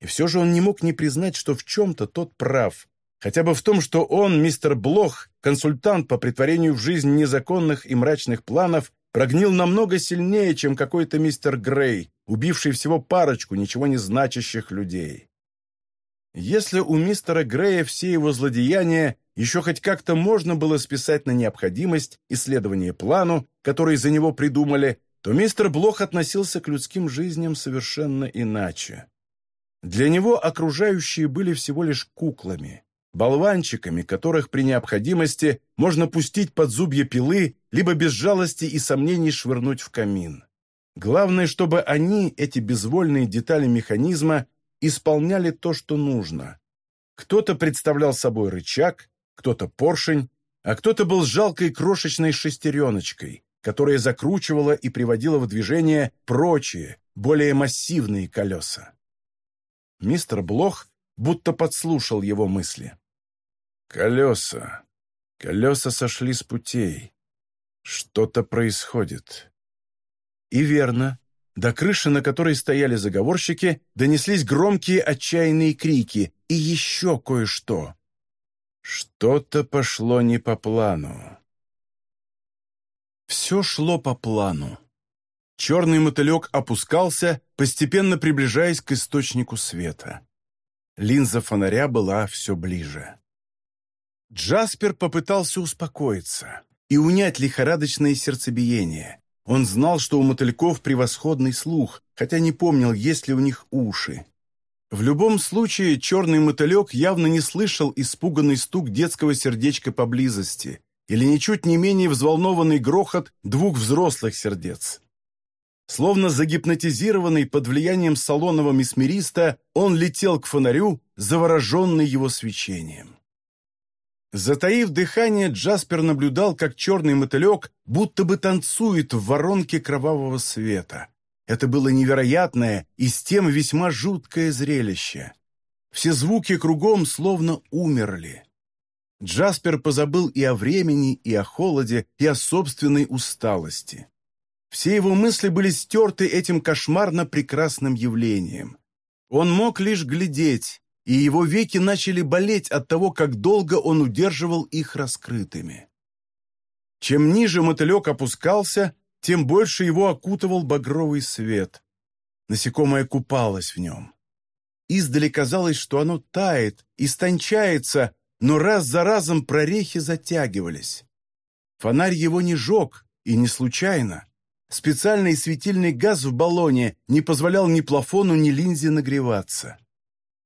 Speaker 3: И все же он не мог не признать, что в чем-то тот прав. Хотя бы в том, что он, мистер Блох, консультант по притворению в жизнь незаконных и мрачных планов, прогнил намного сильнее, чем какой-то мистер Грей, убивший всего парочку ничего не значащих людей. Если у мистера Грея все его злодеяния еще хоть как-то можно было списать на необходимость исследования плану, который за него придумали, то мистер Блох относился к людским жизням совершенно иначе. Для него окружающие были всего лишь куклами, болванчиками, которых при необходимости можно пустить под зубья пилы, либо без жалости и сомнений швырнуть в камин. Главное, чтобы они, эти безвольные детали механизма, исполняли то, что нужно. Кто-то представлял собой рычаг, кто-то поршень, а кто-то был жалкой крошечной шестереночкой, которая закручивала и приводила в движение прочие, более массивные колеса. Мистер Блох будто подслушал его мысли. «Колеса. Колеса сошли с путей. Что-то происходит». И верно. До крыши, на которой стояли заговорщики, донеслись громкие отчаянные крики и еще кое-что. Что-то пошло не по плану. Все шло по плану. Черный мотылек опускался, постепенно приближаясь к источнику света. Линза фонаря была все ближе. Джаспер попытался успокоиться и унять лихорадочное сердцебиение. Он знал, что у мотыльков превосходный слух, хотя не помнил, есть ли у них уши. В любом случае, черный мотылек явно не слышал испуганный стук детского сердечка поблизости или ничуть не менее взволнованный грохот двух взрослых сердец. Словно загипнотизированный под влиянием салонного месмериста, он летел к фонарю, завороженный его свечением. Затаив дыхание, Джаспер наблюдал, как черный мотылек будто бы танцует в воронке кровавого света. Это было невероятное и с тем весьма жуткое зрелище. Все звуки кругом словно умерли. Джаспер позабыл и о времени, и о холоде, и о собственной усталости. Все его мысли были стерты этим кошмарно прекрасным явлением. Он мог лишь глядеть, и его веки начали болеть от того, как долго он удерживал их раскрытыми. Чем ниже мотылек опускался, тем больше его окутывал багровый свет. Насекомое купалось в нем. Издали казалось, что оно тает, истончается, но раз за разом прорехи затягивались. Фонарь его не жег, и не случайно. Специальный светильный газ в баллоне не позволял ни плафону, ни линзе нагреваться.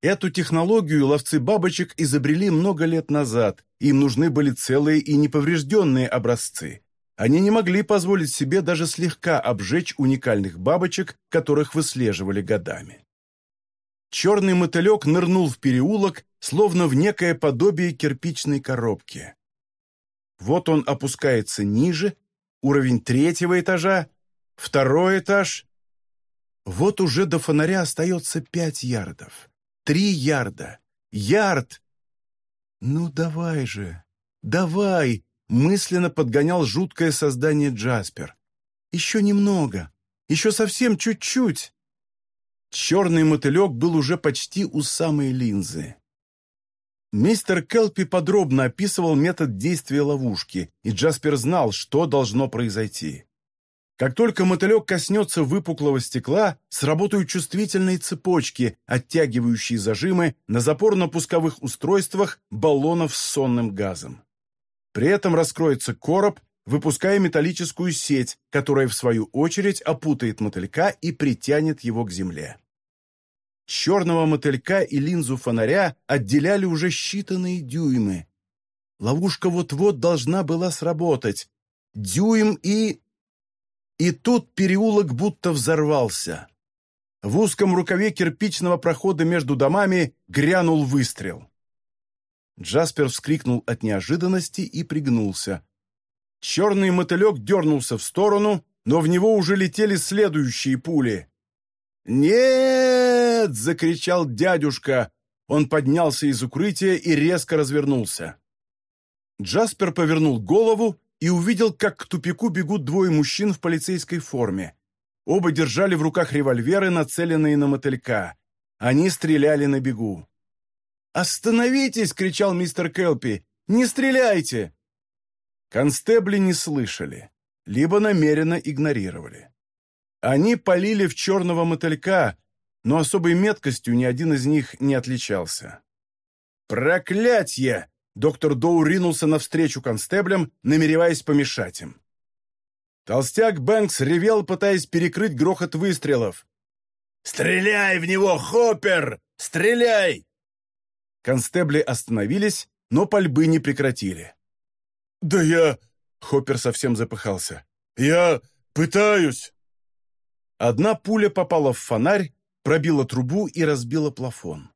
Speaker 3: Эту технологию ловцы бабочек изобрели много лет назад, им нужны были целые и неповрежденные образцы. Они не могли позволить себе даже слегка обжечь уникальных бабочек, которых выслеживали годами. Черный мотылек нырнул в переулок, словно в некое подобие кирпичной коробки. Вот он опускается ниже, уровень третьего этажа, второй этаж. Вот уже до фонаря остается пять ярдов. Три ярда. Ярд! Ну давай же, давай! Мысленно подгонял жуткое создание Джаспер. Еще немного, еще совсем чуть-чуть. Черный мотылек был уже почти у самой линзы. Мистер Келпи подробно описывал метод действия ловушки, и Джаспер знал, что должно произойти. Как только мотылек коснется выпуклого стекла, сработают чувствительные цепочки, оттягивающие зажимы на запорно-пусковых устройствах баллонов с сонным газом. При этом раскроется короб, выпуская металлическую сеть, которая, в свою очередь, опутает мотылька и притянет его к земле. Черного мотылька и линзу фонаря отделяли уже считанные дюймы. Ловушка вот-вот должна была сработать. Дюйм и... И тут переулок будто взорвался. В узком рукаве кирпичного прохода между домами грянул выстрел. Джаспер вскрикнул от неожиданности и пригнулся. Черный мотылек дернулся в сторону, но в него уже летели следующие пули. «Нет!» — закричал дядюшка. Он поднялся из укрытия и резко развернулся. Джаспер повернул голову и увидел, как к тупику бегут двое мужчин в полицейской форме. Оба держали в руках револьверы, нацеленные на мотылька. Они стреляли на бегу. «Остановитесь!» — кричал мистер Келпи. «Не стреляйте!» Констебли не слышали, либо намеренно игнорировали. Они полили в черного мотылька, но особой меткостью ни один из них не отличался. «Проклятье!» — доктор Доу ринулся навстречу констеблям, намереваясь помешать им. Толстяк Бэнкс ревел, пытаясь перекрыть грохот выстрелов. «Стреляй в него, Хоппер! Стреляй!» Констебли остановились, но пальбы не прекратили. «Да я...» — Хоппер совсем запыхался. «Я пытаюсь...» Одна пуля попала в фонарь, пробила трубу и разбила плафон.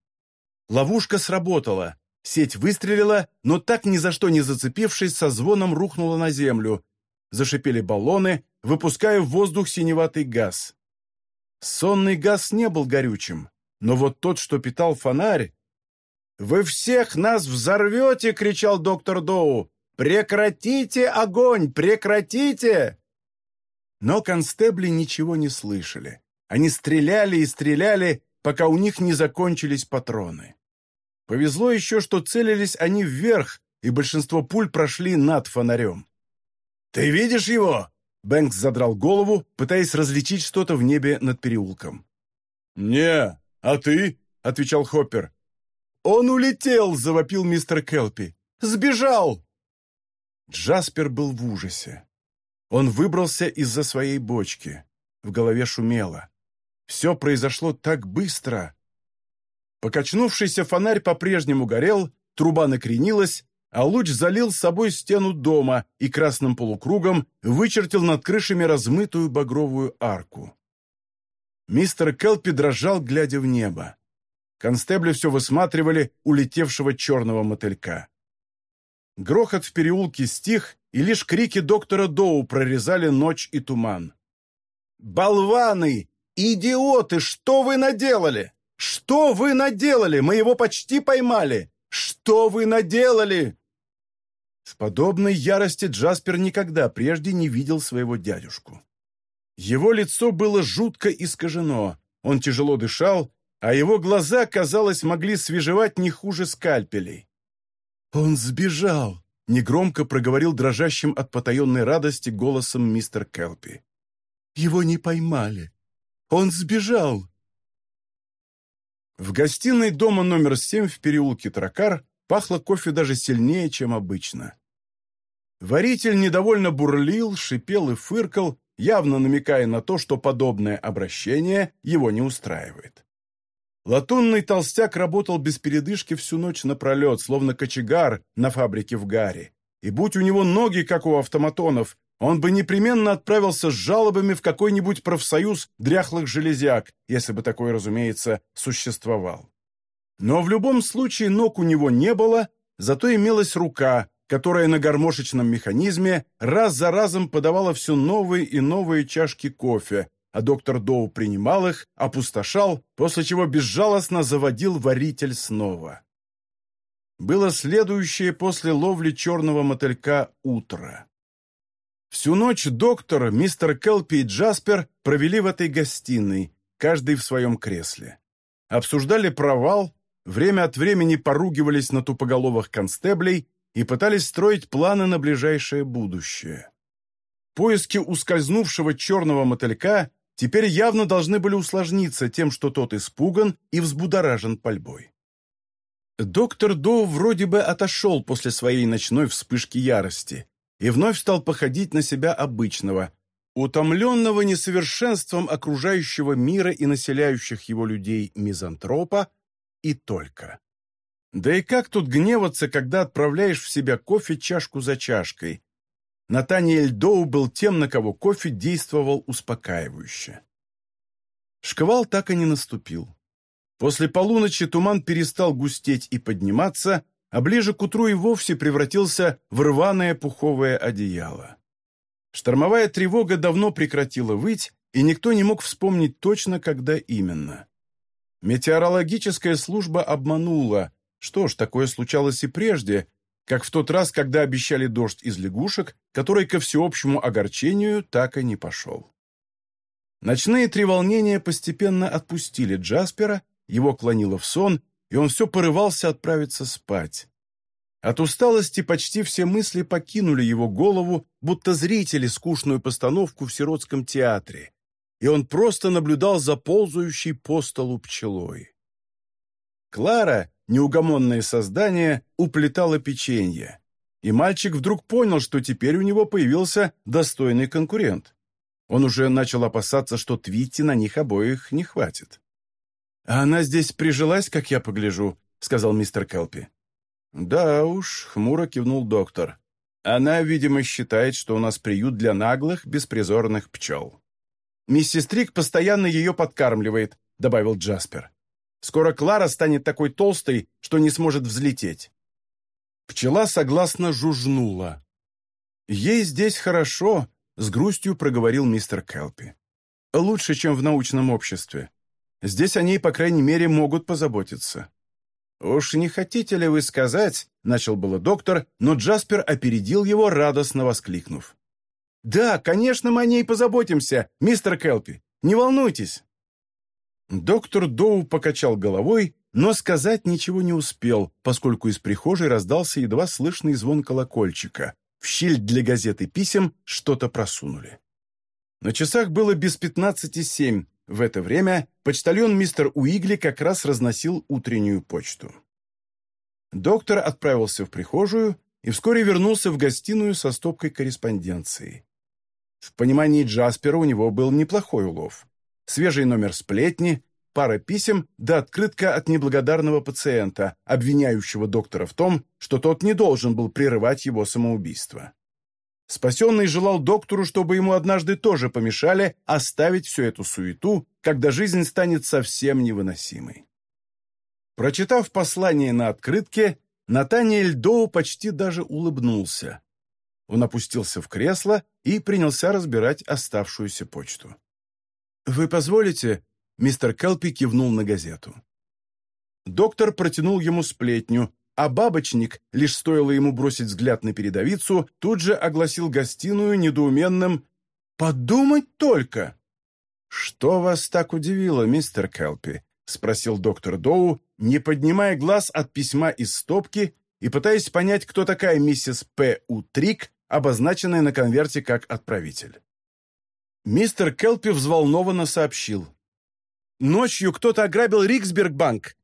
Speaker 3: Ловушка сработала. Сеть выстрелила, но так ни за что не зацепившись, со звоном рухнула на землю. Зашипели баллоны, выпуская в воздух синеватый газ. Сонный газ не был горючим, но вот тот, что питал фонарь... «Вы всех нас взорвете!» — кричал доктор Доу. «Прекратите огонь! Прекратите!» Но констебли ничего не слышали. Они стреляли и стреляли, пока у них не закончились патроны. Повезло еще, что целились они вверх, и большинство пуль прошли над фонарем. «Ты видишь его?» Бэнкс задрал голову, пытаясь различить что-то в небе над переулком.
Speaker 2: «Не, а ты?» — отвечал Хоппер.
Speaker 3: «Он улетел!» — завопил мистер Келпи. «Сбежал!» Джаспер был в ужасе. Он выбрался из-за своей бочки. В голове шумело. Все произошло так быстро. Покачнувшийся фонарь по-прежнему горел, труба накренилась, а луч залил с собой стену дома и красным полукругом вычертил над крышами размытую багровую арку. Мистер Келпи дрожал, глядя в небо. Констебли все высматривали улетевшего черного мотылька. Грохот в переулке стих, и лишь крики доктора Доу прорезали ночь и туман. «Болваны! Идиоты! Что вы наделали?» «Что вы наделали? Мы его почти поймали! Что вы наделали?» В подобной ярости Джаспер никогда прежде не видел своего дядюшку. Его лицо было жутко искажено, он тяжело дышал, а его глаза, казалось, могли свежевать не хуже скальпелей. «Он сбежал!» — негромко проговорил дрожащим от потаенной радости голосом мистер Келпи. «Его не поймали! Он сбежал!» В гостиной дома номер семь в переулке Тракар пахло кофе даже сильнее, чем обычно. Варитель недовольно бурлил, шипел и фыркал, явно намекая на то, что подобное обращение его не устраивает. Латунный толстяк работал без передышки всю ночь напролет, словно кочегар на фабрике в Гаре. И будь у него ноги, как у автоматонов, он бы непременно отправился с жалобами в какой-нибудь профсоюз дряхлых железяк, если бы такой, разумеется, существовал. Но в любом случае ног у него не было, зато имелась рука, которая на гармошечном механизме раз за разом подавала все новые и новые чашки кофе, а доктор Доу принимал их, опустошал, после чего безжалостно заводил варитель снова. Было следующее после ловли черного мотылька утро. Всю ночь доктор, мистер Келпи и Джаспер провели в этой гостиной, каждый в своем кресле. Обсуждали провал, время от времени поругивались на тупоголовых констеблей и пытались строить планы на ближайшее будущее. Поиски ускользнувшего черного мотылька теперь явно должны были усложниться тем, что тот испуган и взбудоражен пальбой. Доктор Доу вроде бы отошел после своей ночной вспышки ярости, и вновь стал походить на себя обычного, утомленного несовершенством окружающего мира и населяющих его людей мизантропа, и только. Да и как тут гневаться, когда отправляешь в себя кофе чашку за чашкой? Натаниэль Доу был тем, на кого кофе действовал успокаивающе. Шквал так и не наступил. После полуночи туман перестал густеть и подниматься, а ближе к утру и вовсе превратился в рваное пуховое одеяло. Штормовая тревога давно прекратила выть, и никто не мог вспомнить точно, когда именно. Метеорологическая служба обманула. Что ж, такое случалось и прежде, как в тот раз, когда обещали дождь из лягушек, который ко всеобщему огорчению так и не пошел. Ночные треволнения постепенно отпустили Джаспера, его клонило в сон, и он все порывался отправиться спать. От усталости почти все мысли покинули его голову, будто зрители скучную постановку в сиротском театре, и он просто наблюдал за ползающей по столу пчелой. Клара, неугомонное создание, уплетала печенье, и мальчик вдруг понял, что теперь у него появился достойный конкурент. Он уже начал опасаться, что Твитти на них обоих не хватит. «А она здесь прижилась, как я погляжу», — сказал мистер Келпи. «Да уж», — хмуро кивнул доктор. «Она, видимо, считает, что у нас приют для наглых, беспризорных пчел». «Миссис Трик постоянно ее подкармливает», — добавил Джаспер. «Скоро Клара станет такой толстой, что не сможет взлететь». Пчела согласно жужжнула. «Ей здесь хорошо», — с грустью проговорил мистер Келпи. «Лучше, чем в научном обществе. Здесь о ней, по крайней мере, могут позаботиться». «Уж не хотите ли вы сказать?» — начал было доктор, но Джаспер опередил его, радостно воскликнув. «Да, конечно, мы о ней позаботимся, мистер Келпи. Не волнуйтесь». Доктор Доу покачал головой, но сказать ничего не успел, поскольку из прихожей раздался едва слышный звон колокольчика. В щель для газеты писем что-то просунули. На часах было без пятнадцати семь. В это время почтальон мистер Уигли как раз разносил утреннюю почту. Доктор отправился в прихожую и вскоре вернулся в гостиную со стопкой корреспонденции. В понимании Джаспера у него был неплохой улов. Свежий номер сплетни, пара писем да открытка от неблагодарного пациента, обвиняющего доктора в том, что тот не должен был прерывать его самоубийство. Спасенный желал доктору, чтобы ему однажды тоже помешали оставить всю эту суету, когда жизнь станет совсем невыносимой. Прочитав послание на открытке, Натаниэль Доу почти даже улыбнулся. Он опустился в кресло и принялся разбирать оставшуюся почту. «Вы позволите?» — мистер Келпи кивнул на газету. Доктор протянул ему сплетню, а бабочник, лишь стоило ему бросить взгляд на передовицу, тут же огласил гостиную недоуменным «Подумать только!» «Что вас так удивило, мистер Келпи?» — спросил доктор Доу, не поднимая глаз от письма из стопки и пытаясь понять, кто такая миссис П. У. Трик, обозначенная на конверте как отправитель. Мистер Келпи взволнованно сообщил. «Ночью кто-то ограбил Риксбергбанк».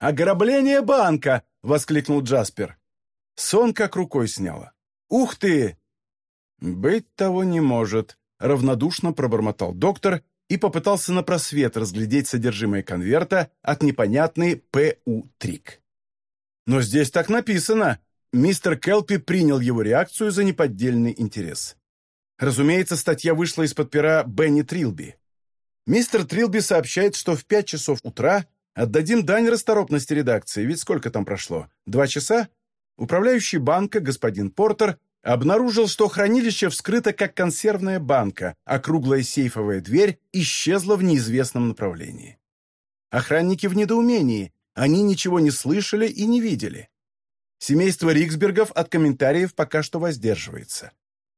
Speaker 3: «Ограбление банка!» — воскликнул Джаспер. Сон как рукой сняло. «Ух ты!» «Быть того не может», — равнодушно пробормотал доктор и попытался на просвет разглядеть содержимое конверта от непонятной П.У. Трик. «Но здесь так написано!» Мистер Келпи принял его реакцию за неподдельный интерес. Разумеется, статья вышла из-под пера Бенни Трилби. Мистер Трилби сообщает, что в пять часов утра Отдадим дань расторопности редакции, ведь сколько там прошло? Два часа? Управляющий банка, господин Портер, обнаружил, что хранилище вскрыто как консервная банка, а круглая сейфовая дверь исчезла в неизвестном направлении. Охранники в недоумении, они ничего не слышали и не видели. Семейство Риксбергов от комментариев пока что воздерживается.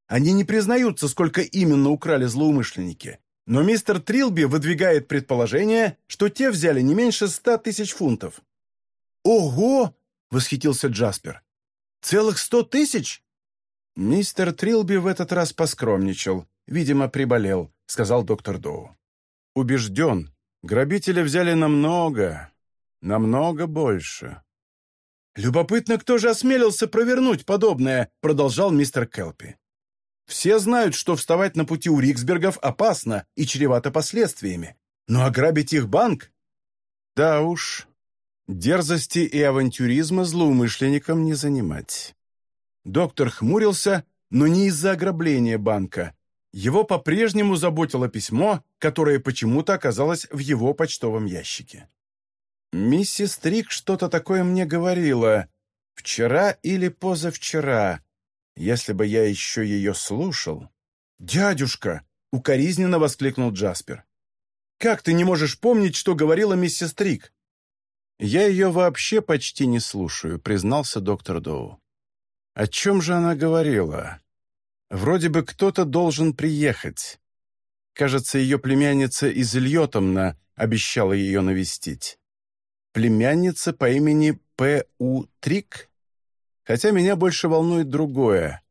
Speaker 3: Они не признаются, сколько именно украли злоумышленники, но мистер Трилби выдвигает предположение, что те взяли не меньше ста тысяч фунтов. «Ого!» — восхитился Джаспер. «Целых сто тысяч?» Мистер Трилби в этот раз поскромничал, видимо, приболел, сказал доктор Доу. Убежден, грабители взяли намного, намного больше. «Любопытно, кто же осмелился провернуть подобное», — продолжал мистер Келпи. Все знают, что вставать на пути у Риксбергов опасно и чревато последствиями. Но ограбить их банк? Да уж, дерзости и авантюризма злоумышленникам не занимать. Доктор хмурился, но не из-за ограбления банка. Его по-прежнему заботило письмо, которое почему-то оказалось в его почтовом ящике. «Миссис Трик что-то такое мне говорила. Вчера или позавчера. Если бы я еще ее слушал... «Дядюшка!» — укоризненно воскликнул Джаспер. «Как ты не можешь помнить, что говорила миссис Трик?» «Я ее вообще почти не слушаю», — признался доктор Доу. «О чем же она говорила? Вроде бы кто-то должен приехать. Кажется, ее племянница из Ильотомна обещала ее навестить. Племянница по имени П. У. Трик?» Хотя меня больше волнует другое.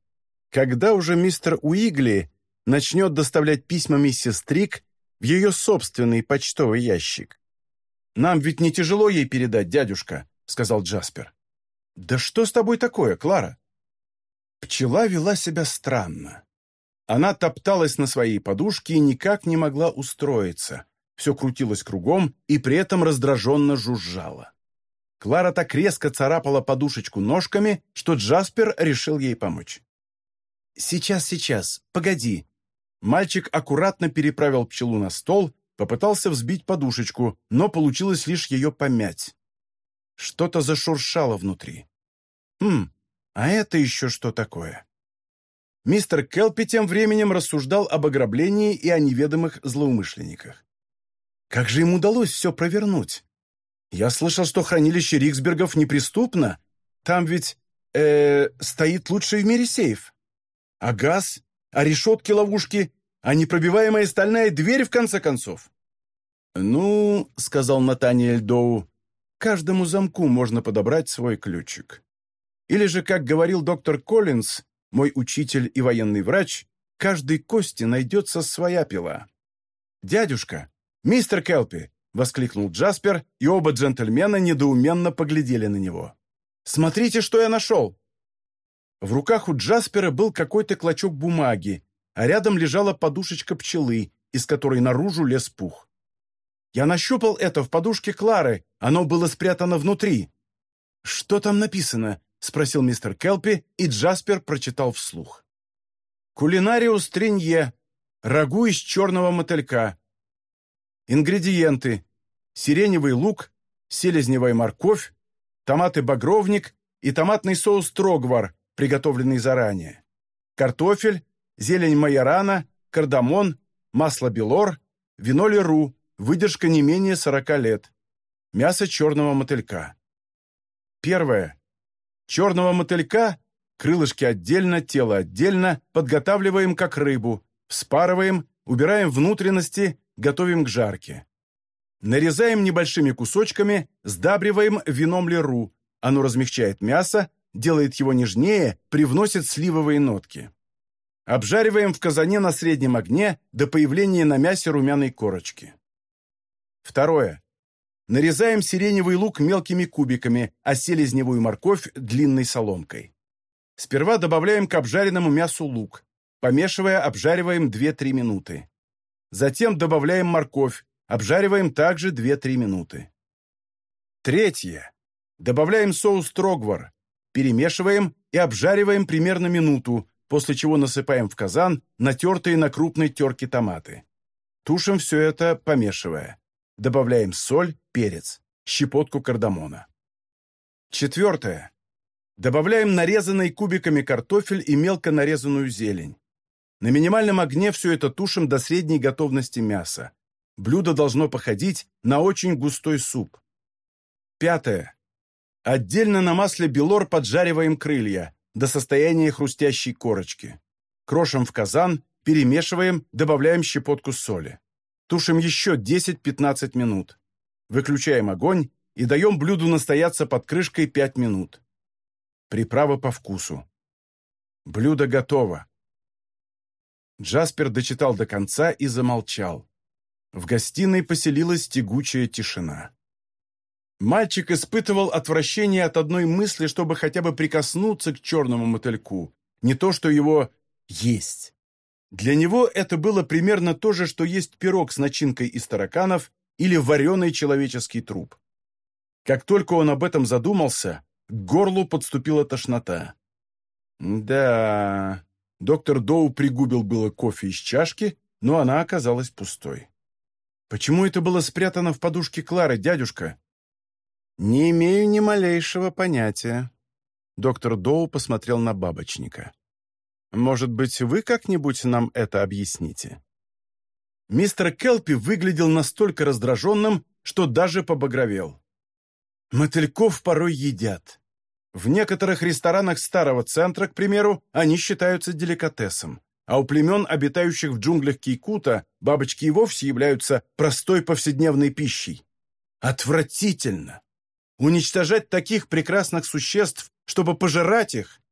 Speaker 3: Когда уже мистер Уигли начнет доставлять письма миссис Трик в ее собственный почтовый ящик? «Нам ведь не тяжело ей передать, дядюшка», — сказал Джаспер. «Да что с тобой такое, Клара?» Пчела вела себя странно. Она топталась на своей подушке и никак не могла устроиться. Все крутилось кругом и при этом раздраженно жужжало. Клара так резко царапала подушечку ножками, что Джаспер решил ей помочь. «Сейчас, сейчас, погоди». Мальчик аккуратно переправил пчелу на стол, попытался взбить подушечку, но получилось лишь ее помять. Что-то зашуршало внутри. «Хм, А это еще что такое? Мистер Келпи тем временем рассуждал об ограблении и о неведомых злоумышленниках. Как же им удалось все провернуть? Я слышал, что хранилище Риксбергов неприступно. Там ведь, э, стоит лучший в мире сейф. А газ? А решетки-ловушки? А непробиваемая стальная дверь, в конце концов? «Ну, — сказал Натаниэль Доу, — каждому замку можно подобрать свой ключик. Или же, как говорил доктор Коллинз, мой учитель и военный врач, каждой кости найдется своя пила. «Дядюшка! Мистер Келпи!» — воскликнул Джаспер, и оба джентльмена недоуменно поглядели на него. «Смотрите, что я нашел!» В руках у Джаспера был какой-то клочок бумаги, а рядом лежала подушечка пчелы, из которой наружу лез пух. Я нащупал это в подушке Клары, оно было спрятано внутри. «Что там написано?» — спросил мистер Келпи, и Джаспер прочитал вслух. «Кулинариус тренье. Рагу из черного мотылька. Ингредиенты. Сиреневый лук, селезневая морковь, томаты-багровник и томатный соус трогвар, приготовленный заранее. Картофель, зелень майорана, кардамон, масло белор, вино леру, выдержка не менее 40 лет. Мясо черного мотылька. Первое. Черного мотылька, крылышки отдельно, тело отдельно, подготавливаем как рыбу, вспарываем, убираем внутренности, готовим к жарке. Нарезаем небольшими кусочками, сдабриваем вином леру. Оно размягчает мясо, делает его нежнее, привносит сливовые нотки. Обжариваем в казане на среднем огне до появления на мясе румяной корочки. Второе. Нарезаем сиреневый лук мелкими кубиками, а селезневую морковь длинной соломкой. Сперва добавляем к обжаренному мясу лук. Помешивая, обжариваем 2-3 минуты. Затем добавляем морковь, обжариваем также 2-3 минуты. Третье. Добавляем соус трогвар, перемешиваем и обжариваем примерно минуту, после чего насыпаем в казан натертые на крупной терке томаты. Тушим все это, помешивая. Добавляем соль, перец, щепотку кардамона. Четвертое. Добавляем нарезанный кубиками картофель и мелко нарезанную зелень. На минимальном огне все это тушим до средней готовности мяса. Блюдо должно походить на очень густой суп. Пятое. Отдельно на масле белор поджариваем крылья до состояния хрустящей корочки. Крошим в казан, перемешиваем, добавляем щепотку соли. Тушим еще 10-15 минут. Выключаем огонь и даем блюду настояться под крышкой 5 минут. Приправа по вкусу. Блюдо готово. Джаспер дочитал до конца и замолчал. В гостиной поселилась тягучая тишина. Мальчик испытывал отвращение от одной мысли, чтобы хотя бы прикоснуться к черному мотыльку, не то что его есть. Для него это было примерно то же, что есть пирог с начинкой из тараканов или вареный человеческий труп. Как только он об этом задумался, к горлу подступила тошнота. Да, доктор Доу пригубил было кофе из чашки, но она оказалась пустой. «Почему это было спрятано в подушке Клары, дядюшка?» «Не имею ни малейшего понятия». Доктор Доу посмотрел на бабочника. Может быть, вы как-нибудь нам это объясните?» Мистер Келпи выглядел настолько раздраженным, что даже побагровел. Мотыльков порой едят. В некоторых ресторанах старого центра, к примеру, они считаются деликатесом, а у племен, обитающих в джунглях Кейкута, бабочки и вовсе являются простой повседневной пищей. Отвратительно! Уничтожать таких прекрасных существ, чтобы пожирать их,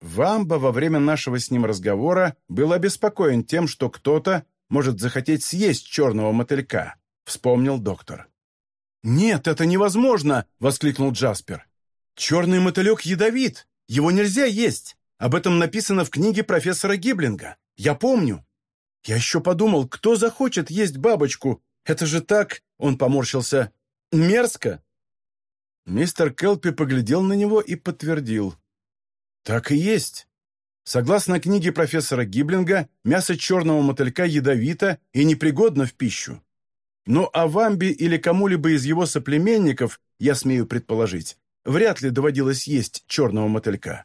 Speaker 3: Вамба во время нашего с ним разговора был обеспокоен тем, что кто-то может захотеть съесть черного мотылька, вспомнил доктор. «Нет, это невозможно!» — воскликнул Джаспер. «Черный мотылек ядовит! Его нельзя есть! Об этом написано в книге профессора Гиблинга. Я помню. Я еще подумал, кто захочет есть бабочку? Это же так...» — он поморщился. «Мерзко!» Мистер Келпи поглядел на него и подтвердил. Так и есть. Согласно книге профессора Гиблинга, мясо черного мотылька ядовито и непригодно в пищу. Но о Вамби или кому-либо из его соплеменников, я смею предположить, вряд ли доводилось есть черного мотылька.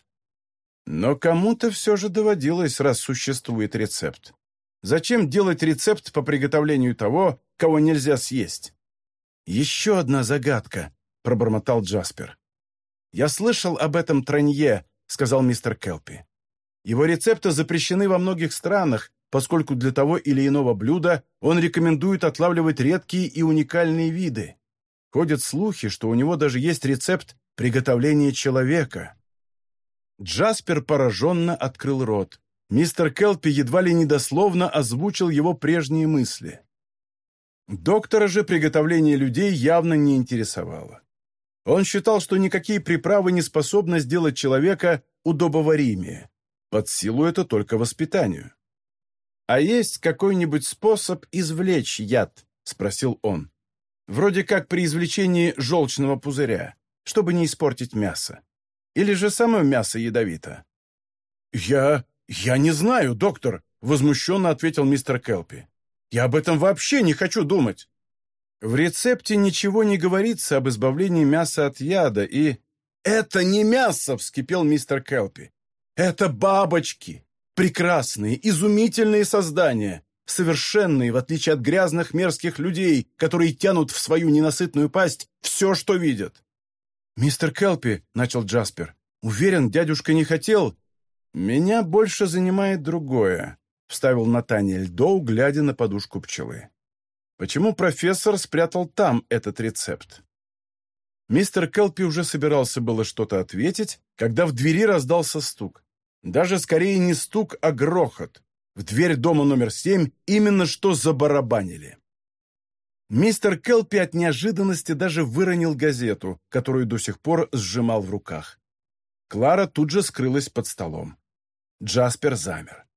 Speaker 3: Но кому-то все же доводилось, раз существует рецепт. Зачем делать рецепт по приготовлению того, кого нельзя съесть? «Еще одна загадка», — пробормотал Джаспер. «Я слышал об этом транье», — сказал мистер Келпи. «Его рецепты запрещены во многих странах, поскольку для того или иного блюда он рекомендует отлавливать редкие и уникальные виды. Ходят слухи, что у него даже есть рецепт приготовления человека». Джаспер пораженно открыл рот мистер Келпи едва ли недословно озвучил его прежние мысли. Доктора же приготовление людей явно не интересовало. Он считал, что никакие приправы не способны сделать человека удобоваримее. Под силу это только воспитанию. «А есть какой-нибудь способ извлечь яд?» — спросил он. «Вроде как при извлечении желчного пузыря, чтобы не испортить мясо. Или же само мясо ядовито?» «Я «Я не знаю, доктор», — возмущенно ответил мистер Келпи. «Я об этом вообще не хочу думать». В рецепте ничего не говорится об избавлении мяса от яда, и... «Это не мясо!» — вскипел мистер Келпи. «Это бабочки! Прекрасные, изумительные создания, совершенные, в отличие от грязных мерзких людей, которые тянут в свою ненасытную пасть все, что видят». «Мистер Келпи», — начал Джаспер, — «уверен, дядюшка не хотел...» «Меня больше занимает другое», — вставил Натаниэль Доу, глядя на подушку пчелы. «Почему профессор спрятал там этот рецепт?» Мистер Келпи уже собирался было что-то ответить, когда в двери раздался стук. Даже скорее не стук, а грохот. В дверь дома номер семь именно что забарабанили. Мистер Келпи от неожиданности даже выронил газету, которую до сих пор сжимал в руках. Клара тут же скрылась под столом. Джаспер замер.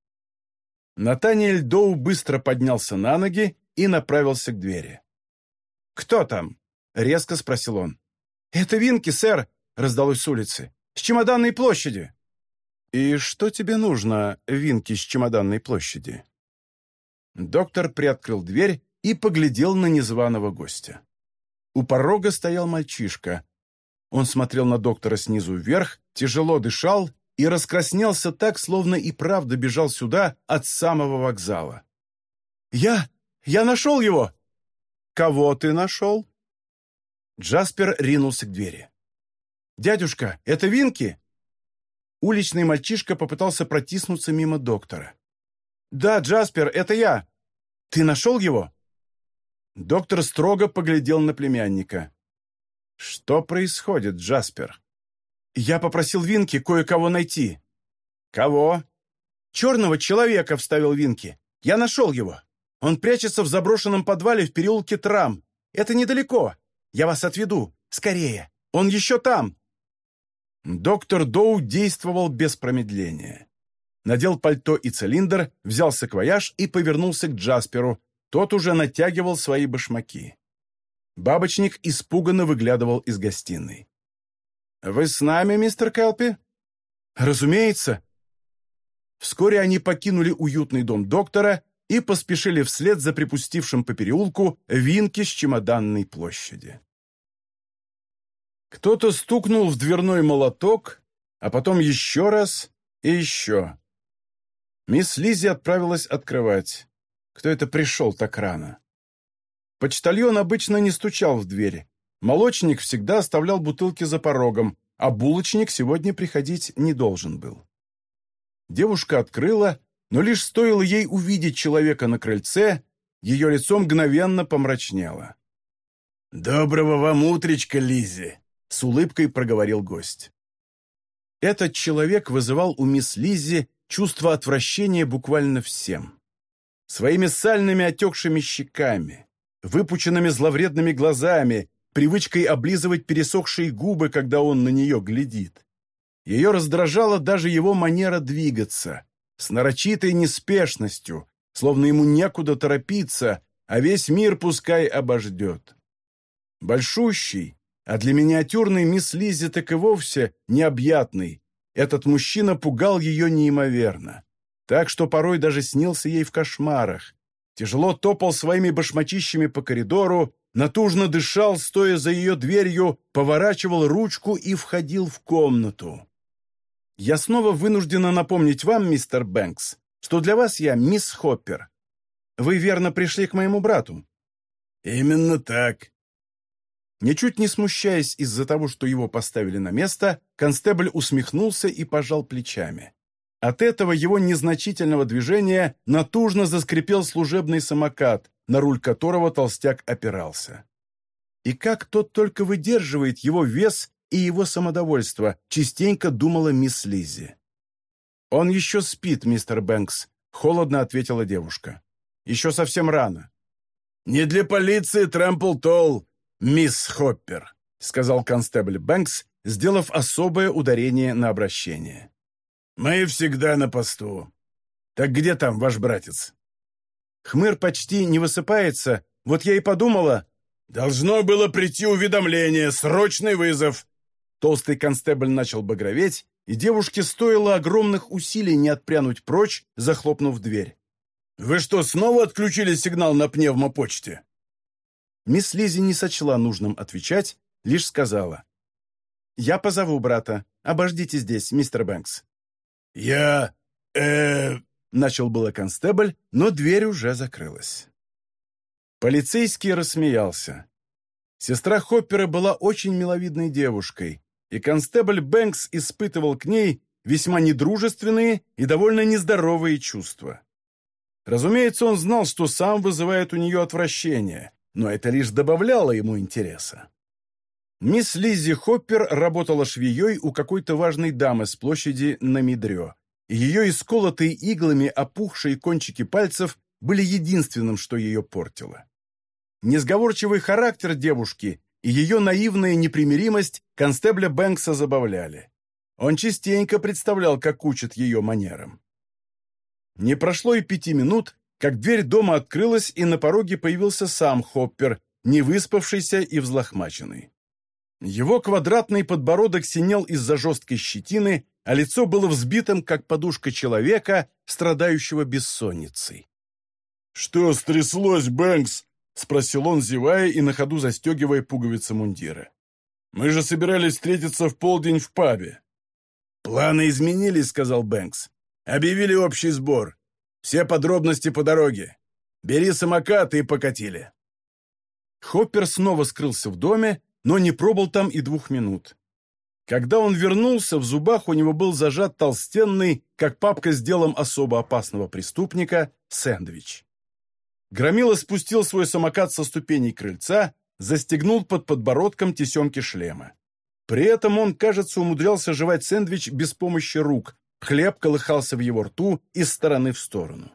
Speaker 3: Натаниэль Доу быстро поднялся на ноги и направился к двери. «Кто там?» — резко спросил он. «Это Винки, сэр!» — раздалось с улицы. «С чемоданной площади!» «И что тебе нужно, Винки, с чемоданной площади?» Доктор приоткрыл дверь и поглядел на незваного гостя. У порога стоял мальчишка. Он смотрел на доктора снизу вверх, тяжело дышал и раскраснелся так, словно и правда бежал сюда от самого вокзала. «Я... я нашел его!» «Кого ты нашел?» Джаспер ринулся к двери. «Дядюшка, это Винки?» Уличный мальчишка попытался протиснуться мимо доктора. «Да, Джаспер, это я. Ты нашел его?» Доктор строго поглядел на племянника. «Что происходит, Джаспер?» «Я попросил Винки кое-кого найти». «Кого?» «Черного человека», — вставил Винки. «Я нашел его. Он прячется в заброшенном подвале в переулке Трам. Это недалеко. Я вас отведу. Скорее. Он еще там». Доктор Доу действовал без промедления. Надел пальто и цилиндр, взял саквояж и повернулся к Джасперу. Тот уже натягивал свои башмаки. Бабочник испуганно выглядывал из гостиной. «Вы с нами, мистер Келпи?» «Разумеется». Вскоре они покинули уютный дом доктора и поспешили вслед за припустившим по переулку Винки с чемоданной площади. Кто-то стукнул в дверной молоток, а потом еще раз и еще. Мисс Лизи отправилась открывать. Кто это пришел так рано? Почтальон обычно не стучал в дверь, Молочник всегда оставлял бутылки за порогом, а булочник сегодня приходить не должен был. Девушка открыла, но лишь стоило ей увидеть человека на крыльце, ее лицо мгновенно помрачнело. «Доброго вам утречка, Лиззи!» — с улыбкой проговорил гость. Этот человек вызывал у мисс Лиззи чувство отвращения буквально всем. Своими сальными отекшими щеками, выпученными зловредными глазами привычкой облизывать пересохшие губы, когда он на нее глядит. Ее раздражала даже его манера двигаться, с нарочитой неспешностью, словно ему некуда торопиться, а весь мир пускай обождет. Большущий, а для миниатюрной мисс Лиззи так и вовсе необъятный, этот мужчина пугал ее неимоверно, так что порой даже снился ей в кошмарах, тяжело топал своими башмачищами по коридору, натужно дышал, стоя за ее дверью, поворачивал ручку и входил в комнату. Я снова вынуждена напомнить вам, мистер Бэнкс, что для вас я мисс Хоппер. Вы верно пришли к моему брату?»
Speaker 2: «Именно так».
Speaker 3: Ничуть не смущаясь из-за того, что его поставили на место, констебль усмехнулся и пожал плечами. От этого его незначительного движения натужно заскрипел служебный самокат, на руль которого толстяк опирался. И как тот только выдерживает его вес и его самодовольство, частенько думала мисс Лиззи. «Он еще спит, мистер Бэнкс», — холодно ответила девушка. «Еще совсем рано».
Speaker 2: «Не для полиции Трэмпл-Толл, мисс Хоппер», — сказал констебль Бэнкс, сделав особое ударение на обращение. «Мы всегда на посту. Так где там ваш братец?»
Speaker 3: «Хмыр почти не высыпается, вот я и подумала...»
Speaker 2: «Должно было прийти уведомление, срочный вызов!»
Speaker 3: Толстый констебль начал багроветь, и девушке стоило огромных усилий не отпрянуть прочь, захлопнув дверь.
Speaker 2: «Вы что, снова отключили сигнал на пневмопочте?»
Speaker 3: Мисс Лизи не сочла нужным отвечать, лишь сказала. «Я позову брата. Обождите здесь, мистер Бэнкс».
Speaker 2: «Я... э...»
Speaker 3: — начал было констебль, но дверь уже закрылась. Полицейский рассмеялся. Сестра Хоппера была очень миловидной девушкой, и констебль Бэнкс испытывал к ней весьма недружественные и довольно нездоровые чувства. Разумеется, он знал, что сам вызывает у нее отвращение, но это лишь добавляло ему интереса. Мисс Лиззи Хоппер работала швеей у какой-то важной дамы с площади на Мидрё, и ее исколотые иглами опухшие кончики пальцев были единственным, что ее портило. Несговорчивый характер девушки и ее наивная непримиримость констебля Бэнкса забавляли. Он частенько представлял, как учат ее манерам. Не прошло и пяти минут, как дверь дома открылась, и на пороге появился сам Хоппер, невыспавшийся и взлохмаченный. Его квадратный подбородок синел из-за жесткой щетины, а лицо было взбитым, как подушка человека, страдающего бессонницей.
Speaker 2: «Что стряслось, Бэнкс?» — спросил он, зевая и на ходу застегивая пуговицы мундира. «Мы же собирались встретиться в полдень в пабе».
Speaker 3: «Планы изменились», — сказал Бэнкс. «Объявили общий сбор. Все подробности по дороге. Бери самокат и покатили». Хоппер снова скрылся в доме, но не пробыл там и двух минут. Когда он вернулся, в зубах у него был зажат толстенный, как папка с делом особо опасного преступника, сэндвич. Громила спустил свой самокат со ступеней крыльца, застегнул под подбородком тесемки шлема. При этом он, кажется, умудрялся жевать сэндвич без помощи рук, хлеб колыхался в его рту из стороны в сторону.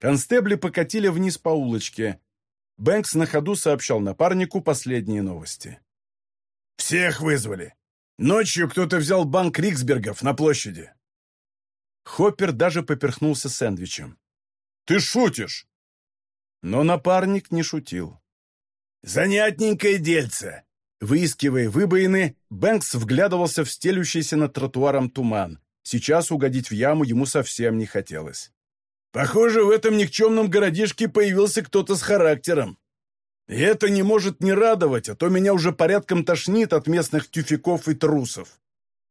Speaker 3: Констебли покатили вниз по улочке. Бэнкс на ходу сообщал напарнику последние новости.
Speaker 2: «Всех вызвали. Ночью кто-то взял банк Риксбергов на площади».
Speaker 3: Хоппер даже поперхнулся сэндвичем.
Speaker 2: «Ты шутишь?»
Speaker 3: Но напарник не шутил.
Speaker 2: «Занятненькое дельце!»
Speaker 3: Выискивая выбоины, Бэнкс вглядывался в стелющийся над тротуаром туман. Сейчас угодить в яму ему совсем не хотелось.
Speaker 2: «Похоже, в этом никчемном городишке появился кто-то с характером. И это не может не радовать, а то меня уже порядком тошнит от местных тюфяков и трусов.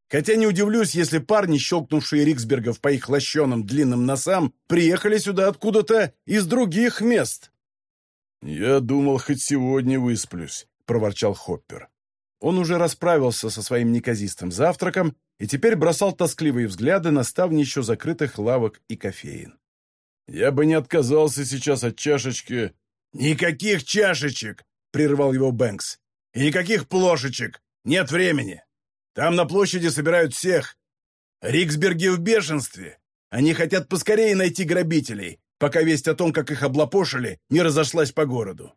Speaker 2: Хотя не удивлюсь, если парни, щелкнувшие Риксбергов по их лощеным длинным носам, приехали сюда откуда-то из других мест.
Speaker 1: «Я думал, хоть сегодня высплюсь», — проворчал Хоппер.
Speaker 3: Он уже расправился со своим неказистым завтраком и теперь бросал тоскливые взгляды на ставни еще закрытых лавок и кофеин.
Speaker 1: «Я бы не отказался сейчас от чашечки...»
Speaker 2: «Никаких чашечек!» — прервал его Бэнкс. «И никаких плошечек! Нет времени! Там на площади собирают всех! Риксберги в бешенстве! Они хотят поскорее найти грабителей, пока весть о том, как их облапошили, не разошлась по городу.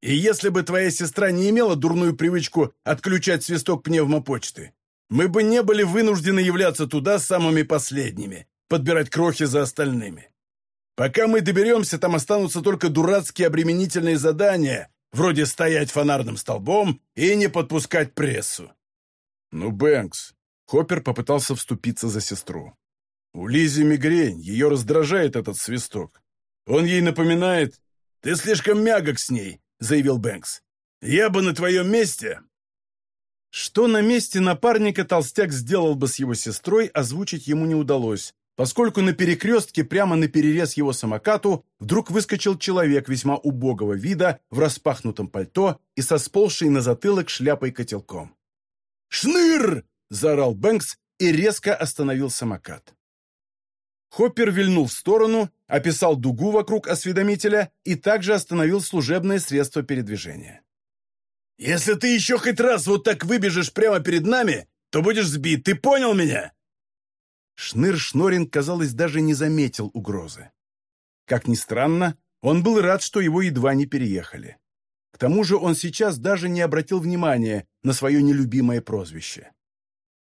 Speaker 2: И если бы твоя сестра не имела дурную привычку отключать свисток пневмопочты, мы бы не были вынуждены являться туда самыми последними, подбирать крохи за остальными. Пока мы доберемся, там останутся только дурацкие обременительные задания, вроде стоять фонарным столбом и не подпускать прессу.
Speaker 1: Ну, Бэнкс, Хоппер попытался вступиться за сестру.
Speaker 2: У Лизи мигрень, ее раздражает этот свисток. Он ей напоминает... «Ты слишком мягок с ней», — заявил Бэнкс. «Я бы на твоем месте...»
Speaker 1: Что на месте напарника толстяк сделал бы с его сестрой, озвучить ему не удалось, поскольку на перекрестке прямо на перерез его самокату вдруг выскочил человек весьма убогого вида в распахнутом пальто и со сползшей на затылок шляпой-котелком. «Шныр!» — заорал Бэнкс и резко остановил самокат. Хоппер вильнул в сторону, описал дугу вокруг осведомителя и также остановил служебное средство передвижения. «Если ты еще хоть раз вот так выбежишь прямо перед нами, то будешь сбит, ты понял меня?» Шныр Шнорин, казалось, даже не заметил угрозы. Как ни странно, он был рад, что его едва не переехали. К тому же он сейчас даже не обратил внимания на свое нелюбимое прозвище.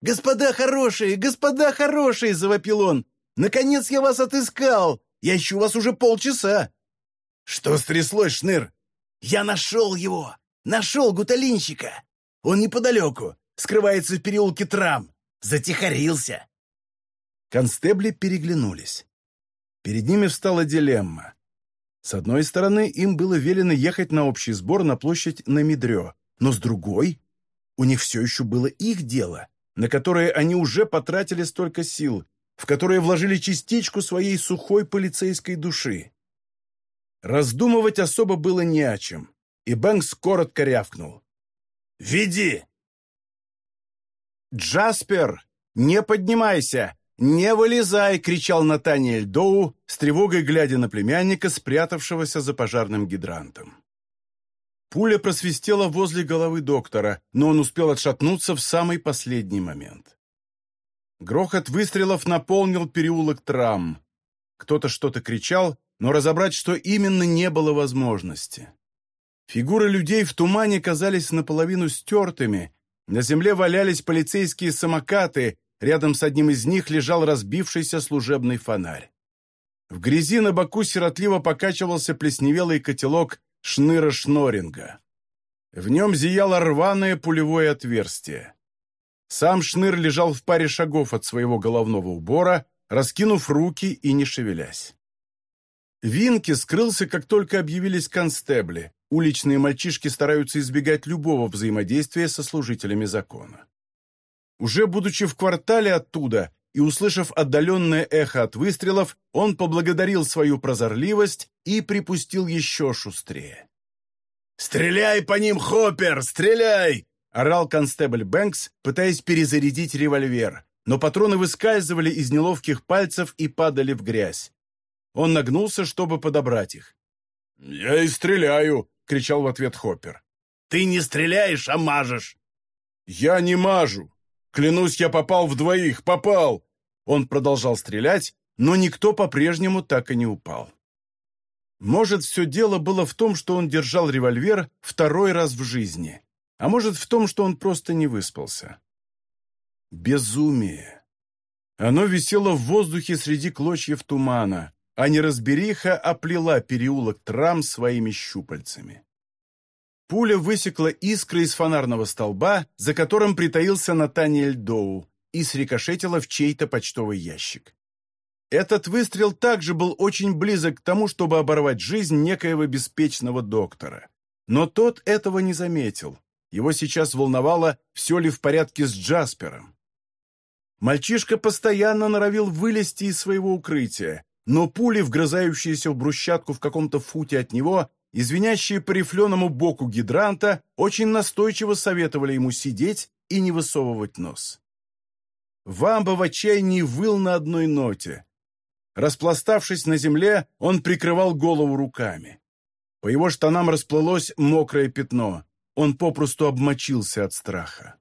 Speaker 1: «Господа хорошие, господа хорошие!» — завопил он. «Наконец я вас отыскал! Я ищу вас уже полчаса!» «Что стряслось, Шныр?» «Я нашел его! Нашел гуталинщика! Он неподалеку, скрывается в переулке Трам. Затихарился!» Констебли переглянулись. Перед ними встала дилемма. С одной стороны, им было велено ехать на общий сбор на площадь на Медрё, но с другой, у них все еще было их дело на которые они уже потратили столько сил, в которые вложили частичку своей сухой полицейской души. Раздумывать особо было не о чем, и Бэнкс коротко рявкнул. «Веди!» «Джаспер, не поднимайся! Не вылезай!» — кричал Натаниэль Доу, с тревогой глядя на племянника, спрятавшегося за пожарным гидрантом. Пуля просвистела возле головы доктора, но он успел отшатнуться в самый последний момент. Грохот выстрелов наполнил переулок Трам. Кто-то что-то кричал, но разобрать, что именно, не было возможности. Фигуры людей в тумане казались наполовину стертыми, на земле валялись полицейские самокаты, рядом с одним из них лежал разбившийся служебный фонарь. В грязи на боку сиротливо покачивался плесневелый котелок шныра Шноринга. В нем зияло рваное пулевое отверстие. Сам шныр лежал в паре шагов от своего головного убора, раскинув руки и не шевелясь. Винки скрылся, как только объявились констебли. Уличные мальчишки стараются избегать любого взаимодействия со служителями закона. Уже будучи в квартале оттуда и услышав отдаленное эхо от выстрелов, он поблагодарил свою прозорливость и припустил еще шустрее. «Стреляй по ним, Хоппер, стреляй!» — орал констебль Бэнкс, пытаясь перезарядить револьвер, но патроны выскальзывали из неловких пальцев и падали в грязь. Он нагнулся, чтобы подобрать их. «Я и стреляю!» — кричал в ответ Хоппер. «Ты не стреляешь, а мажешь!» «Я не мажу! Клянусь, я попал в двоих, попал!» Он продолжал стрелять, но никто по-прежнему так и не упал. Может, все дело было в том, что он держал револьвер второй раз в жизни, а может, в том, что он просто не выспался. Безумие. Оно висело в воздухе среди клочьев тумана, а неразбериха оплела переулок Трам своими щупальцами. Пуля высекла искры из фонарного столба, за которым притаился Натаниэль Доу, и срикошетила в чей-то почтовый ящик. Этот выстрел также был очень близок к тому, чтобы оборвать жизнь некоего беспечного доктора. Но тот этого не заметил. Его сейчас волновало, все ли в порядке с Джаспером. Мальчишка постоянно норовил вылезти из своего укрытия, но пули, вгрызающиеся в брусчатку в каком-то футе от него, извиняющие по рифленому боку гидранта, очень настойчиво советовали ему сидеть и не высовывать нос. Вамба в отчаянии выл на одной ноте. Распластавшись на земле, он прикрывал голову руками. По его штанам расплылось мокрое пятно. Он попросту обмочился от страха.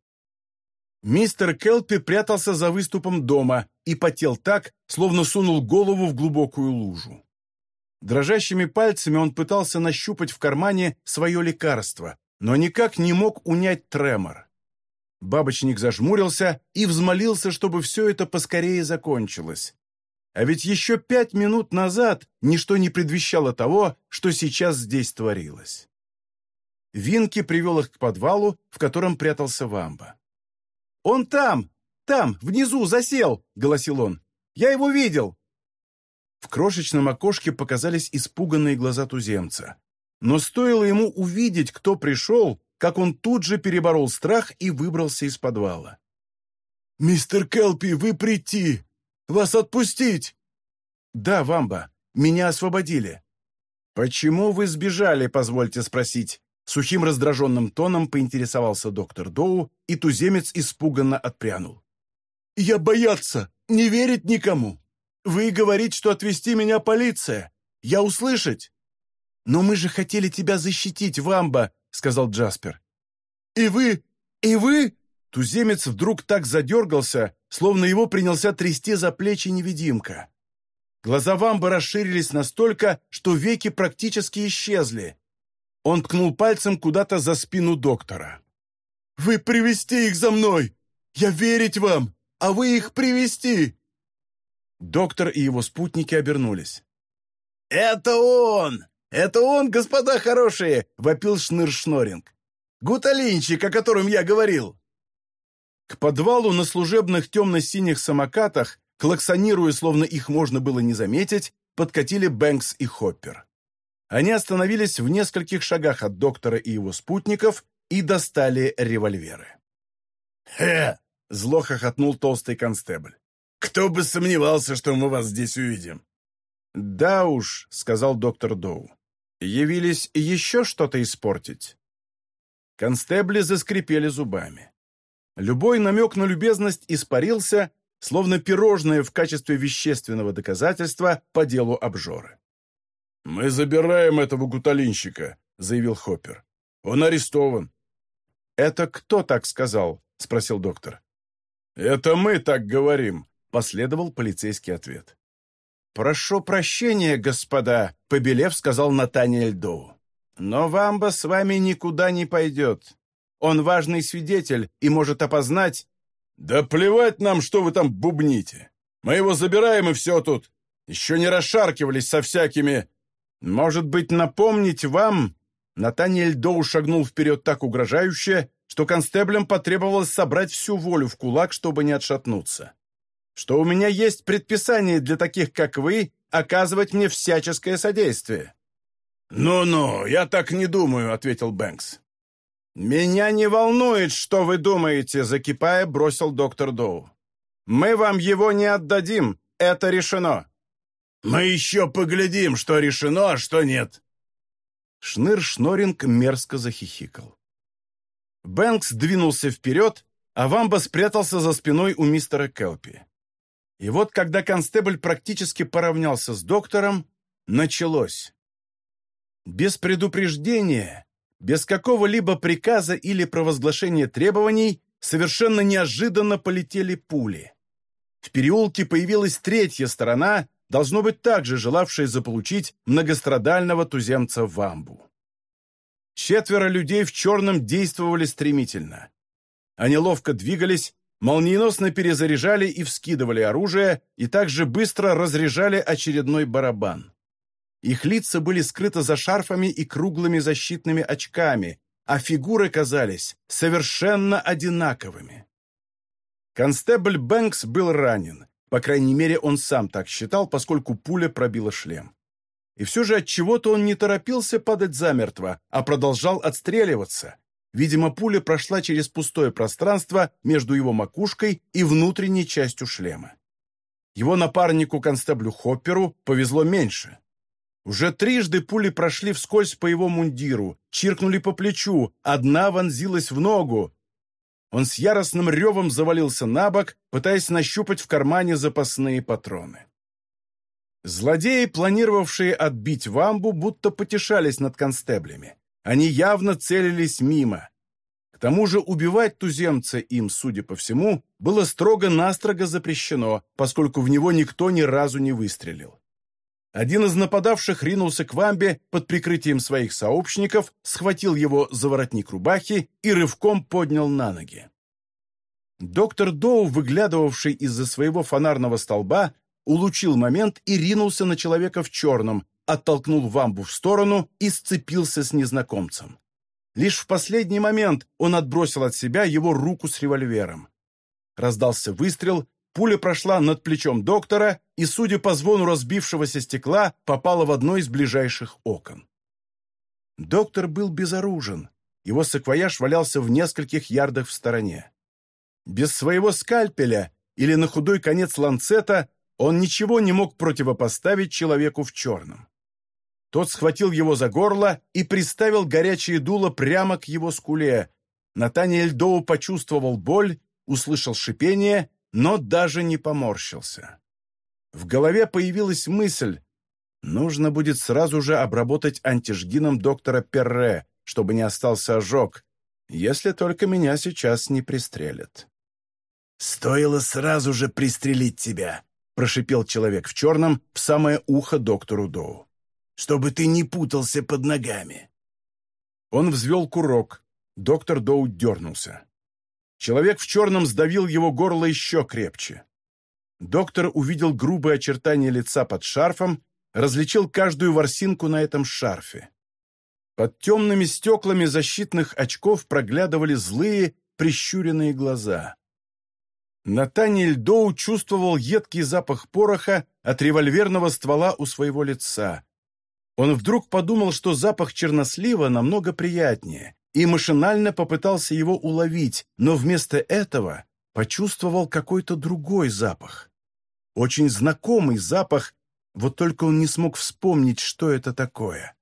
Speaker 1: Мистер Келпи прятался за выступом дома и потел так, словно сунул голову в глубокую лужу. Дрожащими пальцами он пытался нащупать в кармане свое лекарство, но никак не мог унять тремор. Бабочник зажмурился и взмолился, чтобы все это поскорее закончилось. А ведь еще пять минут назад ничто не предвещало того, что сейчас здесь творилось. Винки привел их к подвалу, в котором прятался Вамба. «Он там! Там, внизу, засел!» — голосил он. «Я его видел!» В крошечном окошке показались испуганные глаза туземца. Но стоило ему увидеть, кто пришел,
Speaker 3: как он тут же переборол страх и выбрался из подвала.
Speaker 2: «Мистер Келпи, вы прийти! Вас отпустить!»
Speaker 3: «Да, Вамба, меня освободили». «Почему вы сбежали, позвольте спросить?» Сухим раздраженным тоном поинтересовался доктор Доу, и туземец испуганно отпрянул.
Speaker 2: «Я бояться! Не верить никому! Вы говорите, что отвезти меня полиция! Я услышать!»
Speaker 3: «Но мы же хотели тебя защитить, Вамба!» — сказал Джаспер.
Speaker 2: «И вы? И вы?»
Speaker 3: Туземец вдруг так задергался, словно его принялся трясти за плечи невидимка. Глаза Вамба расширились настолько, что веки практически исчезли. Он ткнул пальцем куда-то за спину доктора.
Speaker 2: «Вы привести их за мной! Я верить вам, а вы их привести!»
Speaker 3: Доктор и его спутники обернулись.
Speaker 1: «Это он! Это он, господа хорошие!» — вопил Шныр-Шноринг. «Гуталинчик, о котором я говорил!»
Speaker 3: К подвалу на служебных темно-синих самокатах, клаксонируя, словно их можно было не заметить, подкатили Бэнкс и Хоппер. Они остановились в нескольких шагах от доктора и его спутников и достали револьверы.
Speaker 1: «Хе!» — зло хохотнул толстый констебль. «Кто бы сомневался, что мы вас здесь увидим!»
Speaker 3: «Да уж», — сказал доктор Доу. «Явились еще что-то испортить?» Констебли заскрипели зубами. Любой намек на любезность испарился, словно пирожное в качестве вещественного доказательства по делу обжоры.
Speaker 2: «Мы забираем этого гуталинщика», — заявил Хоппер. «Он арестован».
Speaker 3: «Это кто так сказал?» — спросил доктор.
Speaker 2: «Это мы так говорим», — последовал полицейский ответ.
Speaker 3: «Прошу прощения, господа», — побелев сказал Натаниэль Доу. «Но Вамба с вами никуда не пойдет. Он важный свидетель и может опознать...»
Speaker 2: «Да плевать нам, что вы там бубните. Мы его забираем, и все тут. Еще не расшаркивались со всякими...»
Speaker 3: «Может быть, напомнить вам...» Натаниэль Доу шагнул вперед так угрожающе, что констеблям потребовалось собрать всю волю в кулак, чтобы не отшатнуться. «Что у меня есть предписание для таких, как вы, оказывать мне всяческое содействие».
Speaker 1: «Ну-ну, я так не думаю», — ответил Бэнкс.
Speaker 3: «Меня не волнует, что вы думаете», — закипая, бросил доктор Доу. «Мы вам его не отдадим, это решено».
Speaker 1: Мы еще поглядим, что решено, а что нет.
Speaker 3: Шныр-шноринг мерзко захихикал. Бэнкс двинулся вперед, а Вамба спрятался за спиной у мистера Келпи. И вот, когда констебль практически поравнялся с доктором, началось. Без предупреждения, без какого-либо приказа или провозглашения требований, совершенно неожиданно полетели пули. В переулке появилась третья сторона, должно быть также желавшие заполучить многострадального туземца Вамбу. Четверо людей в черном действовали стремительно. Они ловко двигались, молниеносно перезаряжали и вскидывали оружие, и также быстро разряжали очередной барабан. Их лица были скрыты за шарфами и круглыми защитными очками, а фигуры казались совершенно одинаковыми. Констебль Бэнкс был ранен, по крайней мере, он сам так считал, поскольку пуля пробила шлем. И все же от чего то он не торопился падать замертво, а продолжал отстреливаться. Видимо, пуля прошла через пустое пространство между его макушкой и внутренней частью шлема. Его напарнику констеблю Хопперу повезло меньше. Уже трижды пули прошли вскользь по его мундиру, чиркнули по плечу, одна вонзилась в ногу, он с яростным ревом завалился на бок, пытаясь нащупать в кармане запасные патроны. Злодеи, планировавшие отбить вамбу, будто потешались над констеблями. Они явно целились мимо. К тому же убивать туземца им, судя по всему, было строго-настрого запрещено, поскольку в него никто ни разу не выстрелил. Один из нападавших ринулся к Вамбе под прикрытием своих сообщников, схватил его за воротник рубахи и рывком поднял на ноги. Доктор Доу, выглядывавший из-за своего фонарного столба, улучил момент и ринулся на человека в черном, оттолкнул Вамбу в сторону и сцепился с незнакомцем. Лишь в последний момент он отбросил от себя его руку с револьвером. Раздался выстрел, Пуля прошла над плечом доктора и, судя по звону разбившегося стекла, попала в одно из ближайших окон. Доктор был безоружен, его саквояж валялся в нескольких ярдах в стороне. Без своего скальпеля или на худой конец ланцета он ничего не мог противопоставить человеку в черном. Тот схватил его за горло и приставил горячее дуло прямо к его скуле. Натаниэль Доу почувствовал боль, услышал шипение, но даже не поморщился. В голове появилась мысль, нужно будет сразу же обработать антижгином доктора Перре, чтобы не остался ожог, если только меня сейчас не пристрелят.
Speaker 1: «Стоило сразу же пристрелить тебя», — прошипел человек в черном в самое ухо доктору Доу, «чтобы ты не путался под ногами».
Speaker 3: Он взвел курок. Доктор Доу дернулся. Человек в черном сдавил его горло еще крепче. Доктор увидел грубые очертания лица под шарфом, различил каждую ворсинку на этом шарфе. Под темными стеклами защитных очков проглядывали злые, прищуренные глаза. Натаниэль Доу чувствовал едкий запах пороха от револьверного ствола у своего лица. Он вдруг подумал, что запах чернослива намного приятнее, и машинально попытался его уловить, но вместо этого почувствовал какой-то другой запах. Очень знакомый запах, вот только он не смог вспомнить, что это такое.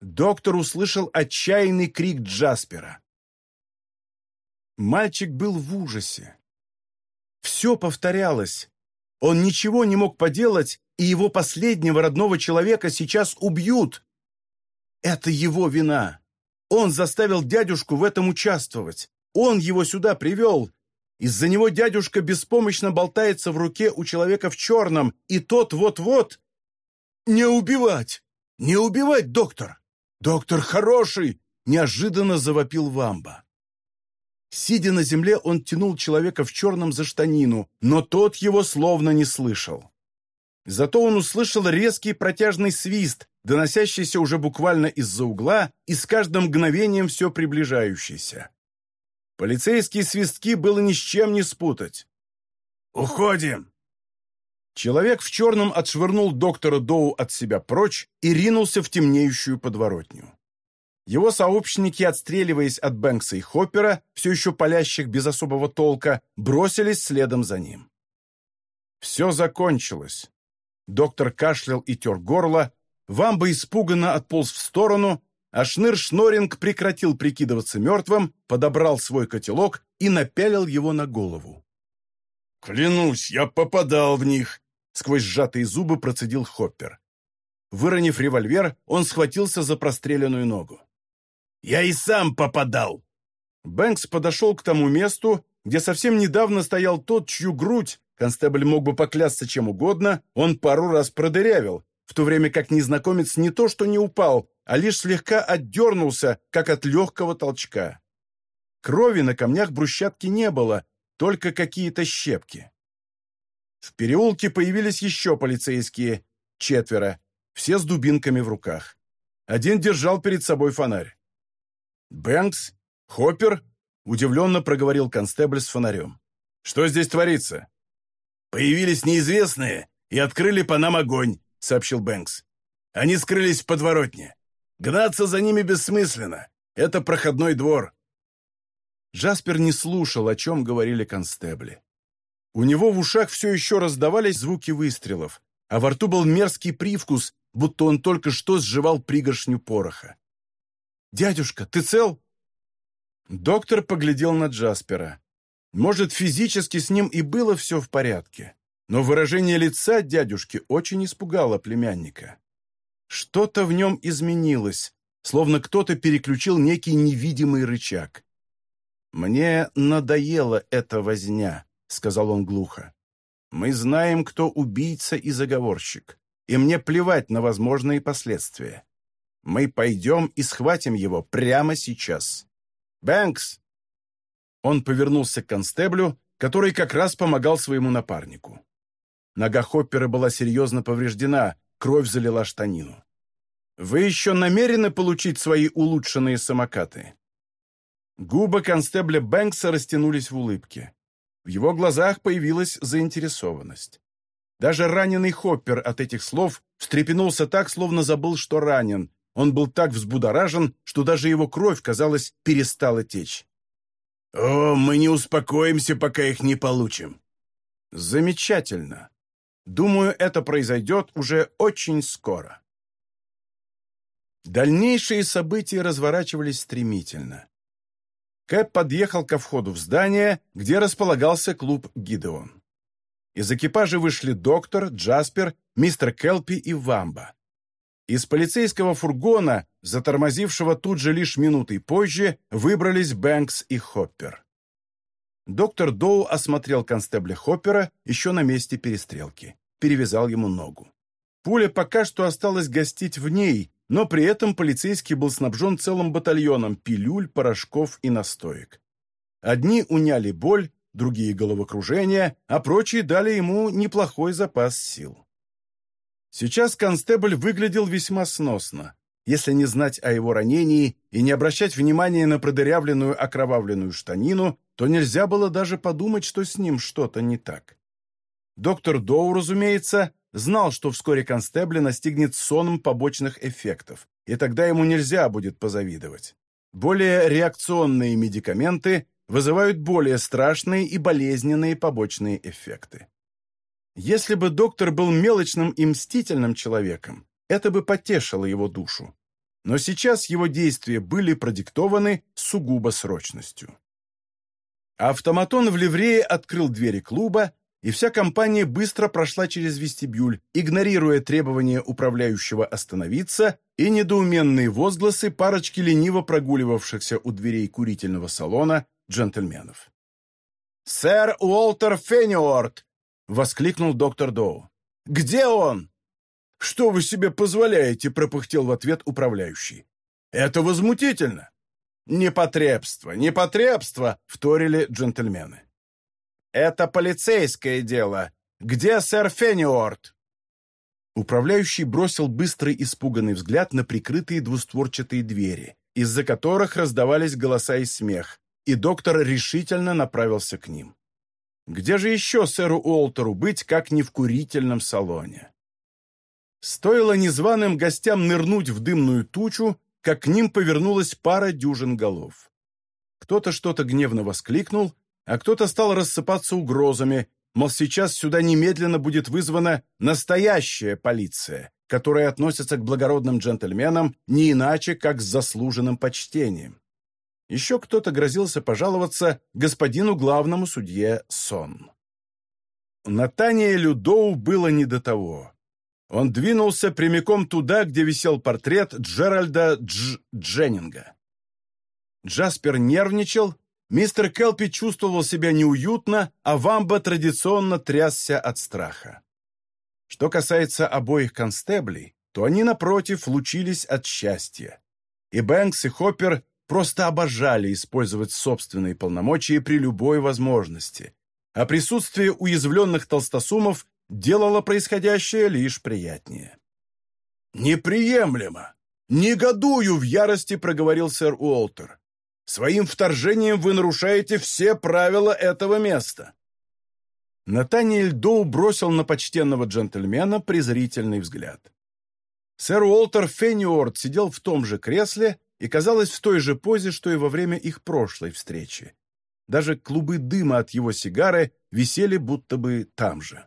Speaker 3: Доктор услышал отчаянный крик Джаспера. Мальчик был в ужасе. Все повторялось. Он ничего не мог поделать, и его последнего родного человека сейчас убьют. Это его вина. Он заставил дядюшку в этом участвовать. Он его сюда привел. Из-за него дядюшка беспомощно болтается в руке у человека в черном, и тот вот-вот... «Не убивать! Не убивать, доктор! Доктор хороший!» Неожиданно завопил Вамба. Сидя на земле, он тянул человека в черном за штанину, но тот его словно не слышал. Зато он услышал резкий протяжный свист, доносящийся уже буквально из-за угла и с каждым мгновением все приближающийся. Полицейские свистки было ни с чем не спутать. «Уходим!» Человек в черном отшвырнул доктора Доу от себя прочь и ринулся в темнеющую подворотню. Его сообщники, отстреливаясь от Бэнкса и Хоппера, все еще палящих без особого толка, бросились следом за ним. Все закончилось. Доктор кашлял и тер горло, Вамба испуганно отполз в сторону, а Шныр Шноринг прекратил прикидываться мертвым, подобрал свой котелок и напялил его на голову. «Клянусь, я попадал в них!» — сквозь сжатые зубы процедил Хоппер. Выронив револьвер, он схватился за простреленную ногу. Я и сам попадал!» Бэнкс подошел к тому месту, где совсем недавно стоял тот, чью грудь, констебль мог бы поклясться чем угодно, он пару раз продырявил, в то время как незнакомец не то что не упал, а лишь слегка отдернулся, как от легкого толчка. Крови на камнях брусчатки не было, только какие-то щепки. В переулке появились еще полицейские, четверо, все с дубинками в руках. Один держал перед собой фонарь. «Бэнкс? Хоппер?» — удивленно проговорил констебль с фонарем. «Что здесь творится?» «Появились неизвестные и открыли по нам огонь», — сообщил Бэнкс. «Они скрылись в подворотне. Гнаться за ними бессмысленно. Это проходной двор». Джаспер не слушал, о чем говорили констебли. У него в ушах все еще раздавались звуки выстрелов, а во рту был мерзкий привкус, будто он только что сживал пригоршню пороха. «Дядюшка, ты цел?» Доктор поглядел на Джаспера. Может, физически с ним и было все в порядке, но выражение лица дядюшки очень испугало племянника. Что-то в нем изменилось, словно кто-то переключил некий невидимый рычаг. «Мне надоела эта возня», — сказал он глухо. «Мы знаем, кто убийца и заговорщик, и мне плевать на возможные последствия. Мы пойдем и схватим его прямо сейчас. Бэнкс!» Он повернулся к констеблю, который как раз помогал своему напарнику. Нога Хоппера была серьезно повреждена, кровь залила штанину. «Вы еще намерены получить свои улучшенные самокаты?» Губы констебля Бэнкса растянулись в улыбке. В его глазах появилась заинтересованность. Даже раненый Хоппер от этих слов встрепенулся так, словно забыл, что ранен, он был так взбудоражен, что даже его кровь, казалось, перестала течь.
Speaker 2: «О, мы не успокоимся, пока их не получим».
Speaker 3: «Замечательно. Думаю, это произойдет уже очень скоро». Дальнейшие события разворачивались стремительно. Кэп подъехал ко входу в здание, где располагался клуб «Гидеон». Из экипажа вышли доктор, Джаспер, мистер Келпи и Вамба. Из полицейского фургона, затормозившего тут же лишь минутой позже, выбрались Бэнкс и Хоппер. Доктор Доу осмотрел констебля Хоппера еще на месте перестрелки. Перевязал ему ногу. Пуля пока что осталась гостить в ней, но при этом полицейский был снабжен целым батальоном пилюль, порошков и настоек. Одни уняли боль, другие — головокружение, а прочие дали ему неплохой запас сил. Сейчас констебль выглядел весьма сносно. Если не знать о его ранении и не обращать внимания на продырявленную окровавленную штанину, то нельзя было даже подумать, что с ним что-то не так. Доктор Доу, разумеется, знал, что вскоре констебля настигнет соном побочных эффектов, и тогда ему нельзя будет позавидовать. Более реакционные медикаменты вызывают более страшные и болезненные побочные эффекты. Если бы доктор был мелочным и мстительным человеком, это бы потешило его душу. Но сейчас его действия были продиктованы сугубо срочностью. Автоматон в ливрее открыл двери клуба и вся компания быстро прошла через вестибюль, игнорируя требования управляющего остановиться и недоуменные возгласы парочки лениво прогуливавшихся у дверей курительного салона джентльменов. «Сэр Уолтер Фенниорт!» — воскликнул доктор Доу. «Где он?» «Что вы себе позволяете?» — пропыхтел в ответ управляющий. «Это возмутительно!» «Непотребство, непотребство!» — вторили джентльмены. «Это полицейское дело. Где сэр Фенниорт?» Управляющий бросил быстрый испуганный взгляд на прикрытые двустворчатые двери, из-за которых раздавались голоса и смех, и доктор решительно направился к ним. Где же еще сэру Уолтеру быть, как не в курительном салоне? Стоило незваным гостям нырнуть в дымную тучу, как к ним повернулась пара дюжин голов. Кто-то что-то гневно воскликнул, а кто-то стал рассыпаться угрозами, мол, сейчас сюда немедленно будет вызвана настоящая полиция, которая относится к благородным джентльменам не иначе, как с заслуженным почтением. Еще кто-то грозился пожаловаться господину главному судье Сон. Натаниэлю Доу было не до того. Он двинулся прямиком туда, где висел портрет Джеральда Дж. Дженнинга. Джаспер нервничал Мистер Келпи чувствовал себя неуютно, а Вамба традиционно трясся от страха. Что касается обоих констеблей, то они, напротив, лучились от счастья. И Бэнкс, и Хоппер просто обожали использовать собственные полномочия при любой возможности, а присутствие уязвленных толстосумов делало происходящее лишь приятнее. «Неприемлемо! Негодую!» — в ярости проговорил сэр Уолтер. Своим вторжением вы нарушаете все правила этого места». Натаниэль Доу бросил на почтенного джентльмена презрительный взгляд. Сэр Уолтер Фенниорд сидел в том же кресле и, казалось, в той же позе, что и во время их прошлой встречи. Даже клубы дыма от его сигары висели будто бы там же.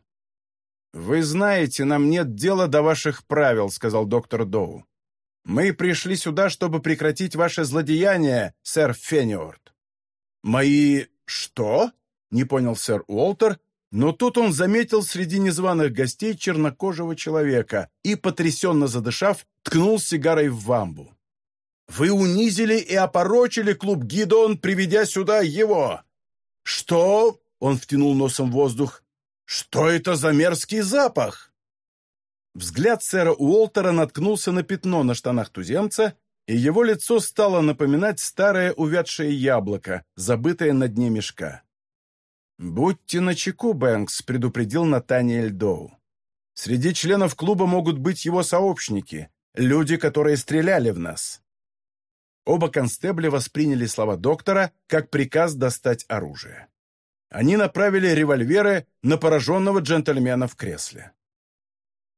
Speaker 3: «Вы знаете, нам нет дела до ваших правил», — сказал доктор Доу. Мы пришли сюда, чтобы прекратить ваше злодеяние, сэр Фенниорд». «Мои... что?» — не понял сэр Уолтер, но тут он заметил среди незваных гостей чернокожего человека и, потрясенно задышав, ткнул сигарой в вамбу. «Вы унизили и опорочили клуб Гидон, приведя сюда его!» «Что?» — он втянул носом воздух. «Что это за мерзкий запах?» Взгляд сэра Уолтера наткнулся на пятно на штанах туземца, и его лицо стало напоминать старое увядшее яблоко, забытое на дне мешка. «Будьте начеку, Бэнкс», — предупредил Натаниэль Доу. «Среди членов клуба могут быть его сообщники, люди, которые стреляли в нас». Оба констебля восприняли слова доктора как приказ достать оружие. Они направили револьверы на пораженного джентльмена в кресле.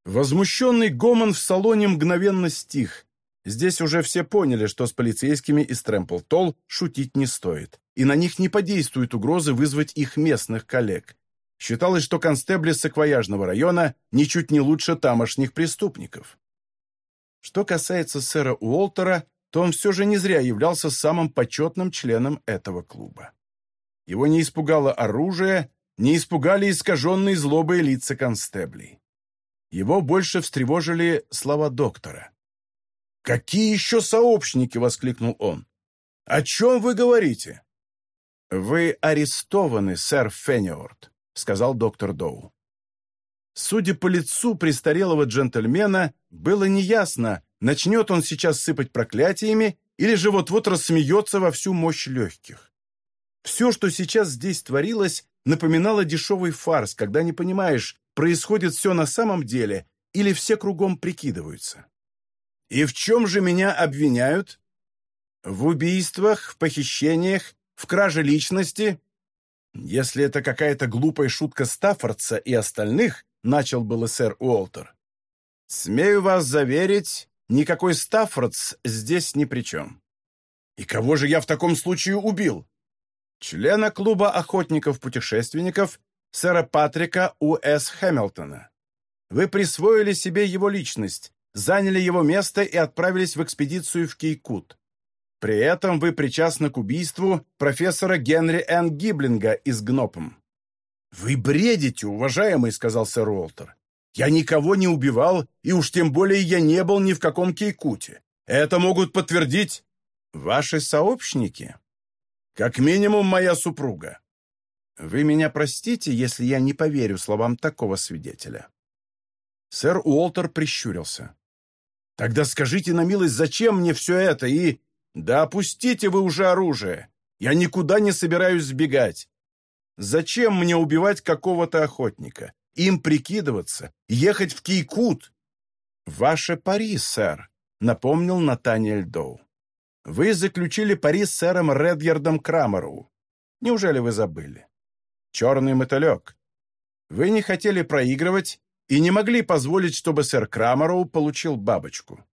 Speaker 3: Возмущенный гомон в салоне мгновенно стих, Здесь уже все поняли, что с полицейскими из Трэмпл-Толл шутить не стоит, и на них не подействуют угрозы вызвать их местных коллег. Считалось, что констебли саквояжного района ничуть не лучше тамошних преступников. Что касается сэра Уолтера, то он все же не зря являлся самым почетным членом этого клуба. Его не испугало оружие, не испугали искаженные злобые лица констеблей. Его больше встревожили слова доктора. «Какие еще сообщники?» — воскликнул он. «О чем вы говорите?» «Вы арестованы, сэр Фенниорд», — сказал доктор Доу. Судя по лицу престарелого джентльмена, было неясно, начнет он сейчас сыпать проклятиями или же вот-вот рассмеется во всю мощь легких. Все, что сейчас здесь творилось, напоминало дешевый фарс, когда не понимаешь, происходит все на самом деле или все кругом прикидываются. И в чем же меня обвиняют? В убийствах, в похищениях, в краже личности? Если это какая-то глупая шутка Стаффордса и остальных, начал было сэр Уолтер. Смею вас заверить, никакой Стаффордс здесь ни при чем. И кого же я в таком случае убил? Члена клуба охотников-путешественников сэра Патрика У.С. Хэмилтона. Вы присвоили себе его личность, заняли его место и отправились в экспедицию в Кейкут. При этом вы причастны к убийству профессора Генри Н. Гиблинга из Гнопом. «Вы бредите, уважаемый», — сказал сэр Уолтер. «Я никого не убивал, и уж тем более я не был ни в каком Кейкуте. Это могут подтвердить ваши сообщники. Как минимум моя супруга. Вы меня простите, если я не поверю словам такого свидетеля». Сэр Уолтер прищурился. Тогда скажите на милость, зачем мне все это и... Да опустите вы уже оружие. Я никуда не собираюсь сбегать. Зачем мне убивать какого-то охотника? Им прикидываться? Ехать в Кейкут? Ваше пари, сэр, напомнил Натаниэль Доу. Вы заключили пари с сэром Редьярдом Крамеру. Неужели вы забыли? Черный мотылек. Вы не хотели проигрывать и не могли позволить, чтобы сэр Крамароу получил бабочку.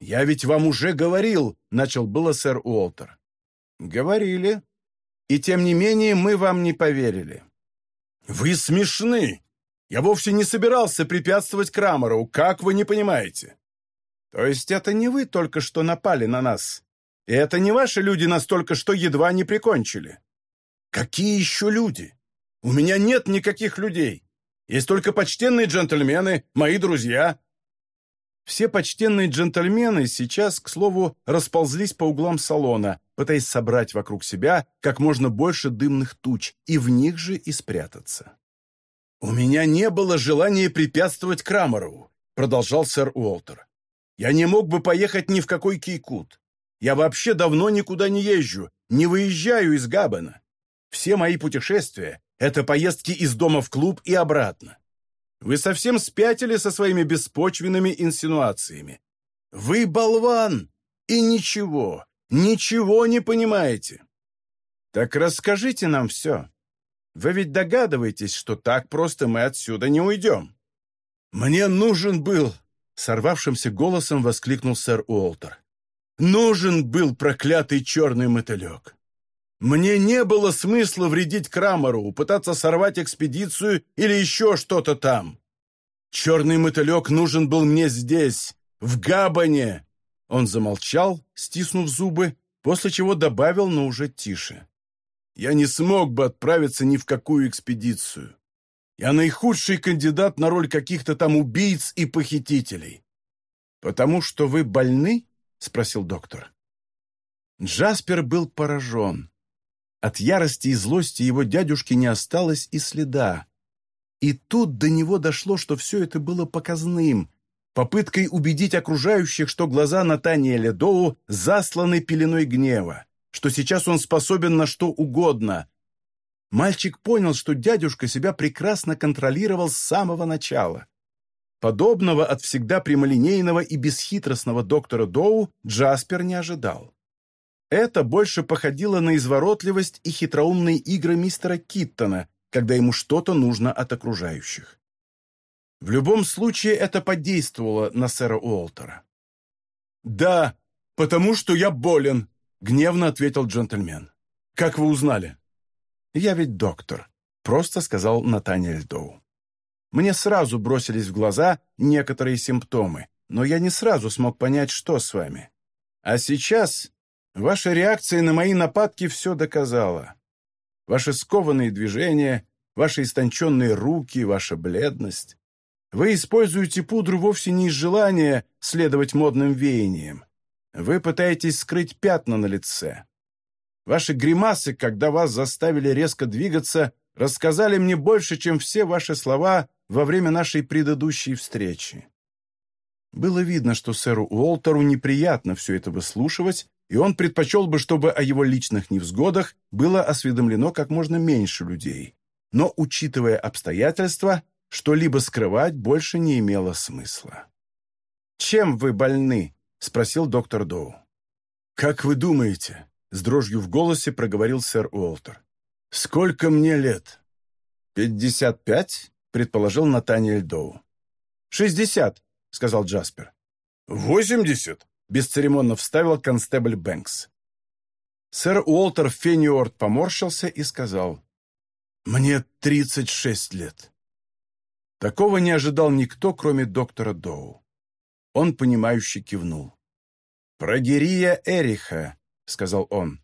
Speaker 3: «Я ведь вам уже говорил», — начал было сэр Уолтер. «Говорили. И тем не менее мы вам не поверили». «Вы смешны! Я вовсе не собирался препятствовать Крамароу, как вы не понимаете?» «То есть это не вы только что напали на нас? И это не ваши люди настолько, что едва не прикончили?» «Какие еще люди? У меня нет никаких людей. Есть только почтенные джентльмены, мои друзья». Все почтенные джентльмены сейчас, к слову, расползлись по углам салона, пытаясь собрать вокруг себя как можно больше дымных туч и в них же и спрятаться. «У меня не было желания препятствовать Крамарову», — продолжал сэр Уолтер. «Я не мог бы поехать ни в какой Кейкут. Я вообще давно никуда не езжу, не выезжаю из Габбена. Все мои путешествия это поездки из дома в клуб и обратно. Вы совсем спятили со своими беспочвенными инсинуациями. Вы болван! И ничего, ничего не понимаете. Так расскажите нам все. Вы ведь догадываетесь, что так просто мы отсюда не уйдем. Мне нужен был, сорвавшимся голосом воскликнул сэр Уолтер. Нужен был проклятый черный мотылек. Мне не было смысла вредить Крамеру, пытаться сорвать экспедицию или еще что-то там. Черный мотылек нужен был мне здесь, в Габане. Он замолчал, стиснув зубы, после чего добавил, но уже тише. Я не смог бы отправиться ни в какую экспедицию. Я наихудший кандидат на роль каких-то там убийц и похитителей. «Потому что вы больны?» — спросил доктор. Джаспер был поражен. От ярости и злости его дядюшки не осталось и следа. И тут до него дошло, что все это было показным, попыткой убедить окружающих, что глаза Натаниэля Доу засланы пеленой гнева, что сейчас он способен на что угодно. Мальчик понял, что дядюшка себя прекрасно контролировал с самого начала. Подобного от всегда прямолинейного и бесхитростного доктора Доу Джаспер не ожидал. Это больше походило на изворотливость и хитроумные игры мистера Киттона, когда ему что-то нужно от окружающих. В любом случае это подействовало на сэра Уолтера.
Speaker 2: «Да, потому что я болен», — гневно ответил джентльмен. «Как вы узнали?»
Speaker 3: «Я ведь доктор», — просто сказал Натаниэль Доу. Мне сразу бросились в глаза некоторые симптомы, но я не сразу смог понять, что с вами. А сейчас ваша реакция на мои нападки все доказала. Ваши скованные движения, ваши истонченные руки, ваша бледность. Вы используете пудру вовсе не из желания следовать модным веяниям. Вы пытаетесь скрыть пятна на лице. Ваши гримасы, когда вас заставили резко двигаться, рассказали мне больше, чем все ваши слова во время нашей предыдущей встречи. Было видно, что сэру Уолтеру неприятно все это выслушивать, и он предпочел бы, чтобы о его личных невзгодах было осведомлено как можно меньше людей. Но, учитывая обстоятельства, что-либо скрывать больше не имело смысла. «Чем вы больны?» — спросил доктор Доу.
Speaker 2: «Как вы думаете?» — с дрожью в голосе проговорил сэр Уолтер. «Сколько мне лет?»
Speaker 3: «Пятьдесят пять?» — предположил Натаниэль Доу. «Шестьдесят», — сказал Джаспер.
Speaker 2: «Восемьдесят?» — бесцеремонно вставил констебль Бэнкс.
Speaker 3: Сэр Уолтер Фенниорд поморщился и сказал.
Speaker 2: «Мне тридцать шесть лет».
Speaker 3: Такого не ожидал никто, кроме доктора Доу. Он, понимающе кивнул. «Прогерия Эриха», — сказал он.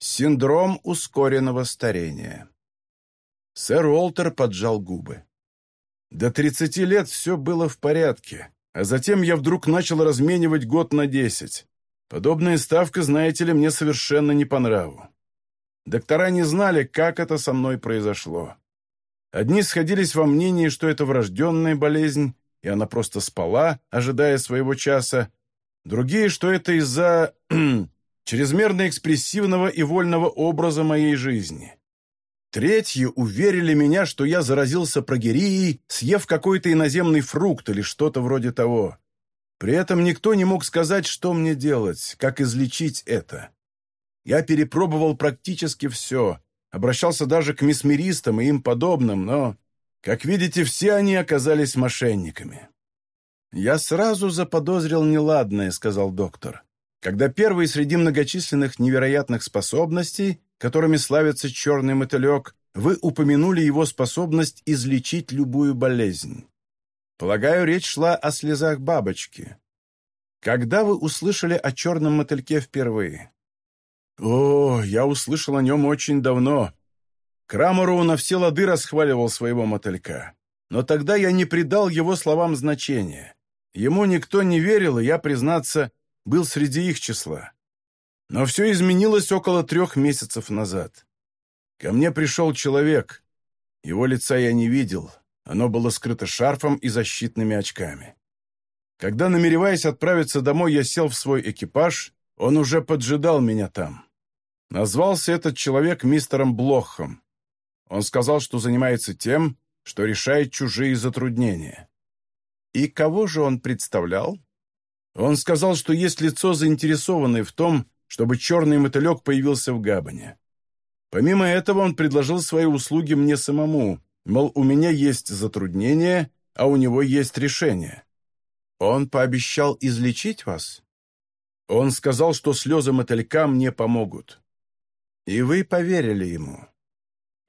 Speaker 3: «Синдром ускоренного старения». Сэр Уолтер поджал губы.
Speaker 2: До тридцати лет все было в порядке, а затем я вдруг начал разменивать год на десять. Подобная ставка, знаете ли, мне совершенно не по нраву. Доктора не знали, как это со мной произошло. Одни сходились во мнении, что это врожденная болезнь, и она просто спала, ожидая своего часа. Другие, что это из-за (clears throat) чрезмерно экспрессивного и вольного образа моей жизни. Третьи уверили меня, что я заразился прогерией, съев какой-то иноземный фрукт или что-то вроде того. При этом никто не мог сказать, что мне делать, как излечить это. Я перепробовал практически все, обращался даже к месмеристам и им подобным, но, как видите, все они оказались мошенниками. «Я сразу заподозрил неладное», — сказал доктор, когда первый среди многочисленных невероятных способностей, которыми славится черный мотылек, вы упомянули его способность излечить любую болезнь. Полагаю, речь шла о слезах бабочки. Когда вы услышали о черном мотыльке впервые? О, я услышал о нем очень давно. Крамеру на все лады расхваливал своего мотылька. Но тогда я не придал его словам значения. Ему никто не верил, и я, признаться, был среди их числа. Но все изменилось около трех месяцев назад. Ко мне пришел человек. Его лица я не видел. Оно было скрыто шарфом и защитными очками. Когда, намереваясь отправиться домой, я сел в свой экипаж, он уже поджидал меня там. Назвался этот человек мистером Блохом. Он сказал, что занимается тем, что решает чужие затруднения. И кого же он представлял? Он сказал, что есть лицо, заинтересованное в том, чтобы черный мотылек появился в Габане. Помимо этого он предложил свои услуги мне самому, мол, у меня есть затруднения, а у него есть решение. Он пообещал излечить вас? Он сказал, что слезы мотылька мне помогут. И вы поверили ему.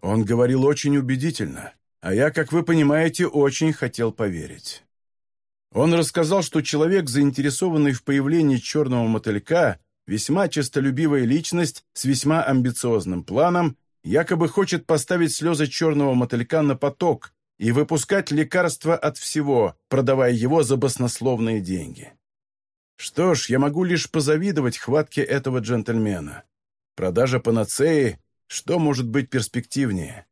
Speaker 2: Он говорил очень убедительно, а я, как вы понимаете, очень хотел поверить. Он рассказал, что человек, заинтересованный в появлении черного мотылька, весьма честолюбивая личность с весьма амбициозным планом, якобы хочет поставить слезы черного мотылька на поток и выпускать лекарства от всего, продавая его за баснословные деньги. Что ж, я могу лишь позавидовать хватке этого джентльмена. Продажа панацеи, что может быть перспективнее?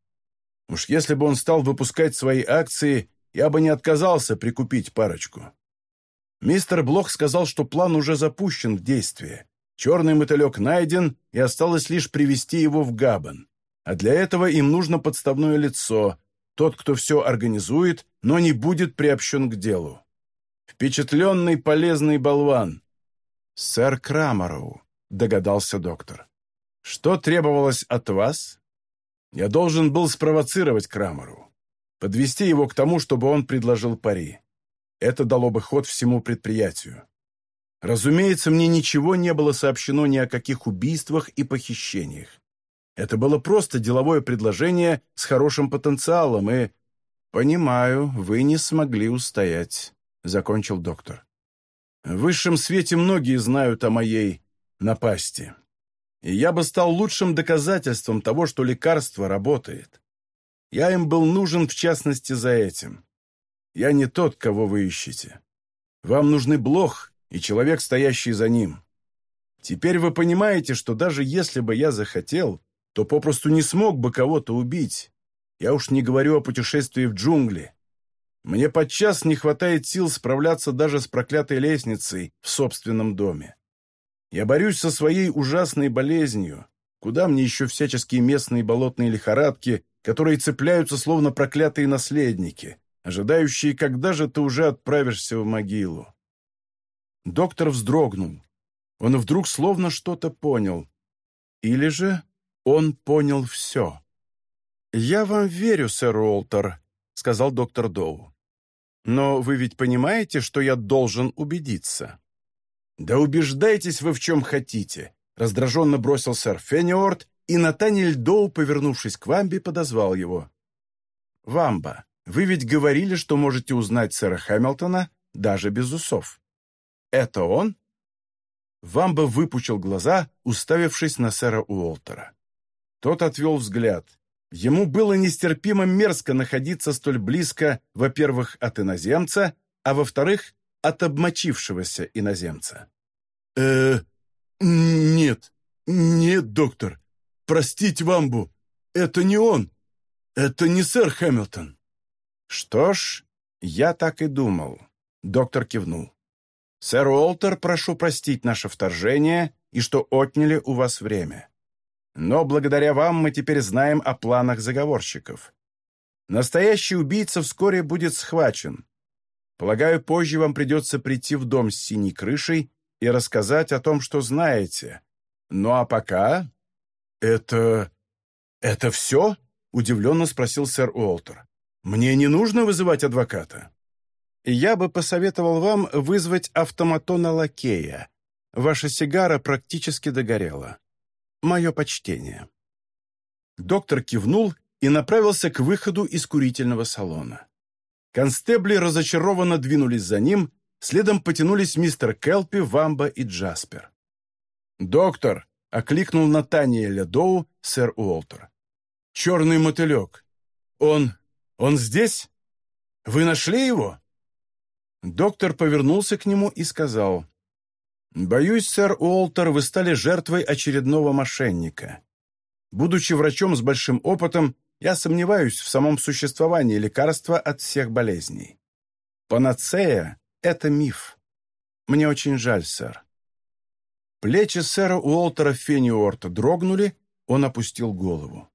Speaker 2: Уж если бы он стал выпускать свои акции, я бы не отказался прикупить парочку. Мистер Блох сказал, что план уже запущен в действие. Черный мотылек найден, и осталось лишь привести его в Габан. А для этого им нужно подставное лицо, тот, кто все организует, но не будет приобщен к делу. Впечатленный полезный болван. «Сэр Крамароу», — догадался доктор. «Что требовалось от вас?» «Я должен был спровоцировать Крамару, подвести его к тому, чтобы он предложил пари. Это дало бы ход всему предприятию.
Speaker 1: Разумеется, мне ничего не было сообщено ни о каких убийствах и похищениях. Это было просто деловое предложение с хорошим потенциалом, и... «Понимаю, вы не смогли устоять», — закончил доктор. «В высшем свете многие знают о моей напасти. И я бы стал лучшим доказательством того, что лекарство работает. Я им был нужен в частности за этим. Я не тот, кого вы ищете. Вам нужны Блох и человек, стоящий за ним. Теперь вы понимаете, что даже если бы я захотел, то попросту не смог бы кого-то убить. Я уж не говорю о путешествии в джунгли. Мне подчас не хватает сил справляться даже с проклятой лестницей в собственном доме. Я борюсь со своей ужасной болезнью. Куда мне еще всяческие местные болотные лихорадки, которые цепляются словно проклятые наследники, ожидающие, когда же ты уже отправишься в могилу. Доктор вздрогнул. Он вдруг словно что-то понял. Или же он понял все. «Я вам верю, сэр Уолтер», — сказал доктор Доу. «Но вы ведь понимаете, что я должен убедиться?» «Да убеждайтесь вы в чем хотите», — раздраженно бросил сэр Фенниорд, и Натаниэль Доу, повернувшись к Вамбе, подозвал его. «Вамба, вы ведь говорили, что можете узнать сэра Хэмилтона даже без усов». «Это он?» Вамба выпучил глаза, уставившись на сэра Уолтера. Тот отвел взгляд. Ему было нестерпимо мерзко находиться столь близко, во-первых, от иноземца, а во-вторых, от обмочившегося иноземца.
Speaker 2: э нет, нет, доктор. Простите Вамбу, это не он. Это не сэр Хэмилтон.
Speaker 1: Что ж, я так и думал. Доктор кивнул. Сэр Уолтер, прошу простить наше вторжение и что отняли у вас время. Но благодаря вам мы теперь знаем о планах заговорщиков. Настоящий убийца вскоре будет схвачен. Полагаю, позже вам придется прийти в дом с синей крышей и рассказать о том, что знаете. Ну а пока...
Speaker 2: Это... это все? Удивленно спросил сэр Уолтер. Мне не нужно вызывать адвоката.
Speaker 1: Я бы посоветовал вам вызвать автоматона лакея. Ваша сигара практически догорела. Мое почтение». Доктор кивнул и направился к выходу из курительного салона. Констебли разочарованно двинулись за ним, следом потянулись мистер Келпи, Вамба и Джаспер. «Доктор!» — окликнул Натаниэля Доу сэр Уолтер. «Черный мотылек. Он... он здесь? Вы нашли его?» Доктор повернулся к нему и сказал, «Боюсь, сэр Уолтер, вы стали жертвой очередного мошенника. Будучи врачом с большим опытом, я сомневаюсь в самом существовании лекарства от всех болезней. Панацея — это миф. Мне очень жаль, сэр». Плечи сэра Уолтера Фенниорта дрогнули, он опустил голову.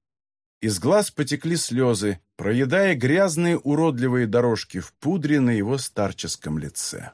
Speaker 1: Из глаз потекли слезы, проедая грязные уродливые дорожки в пудре на его старческом лице.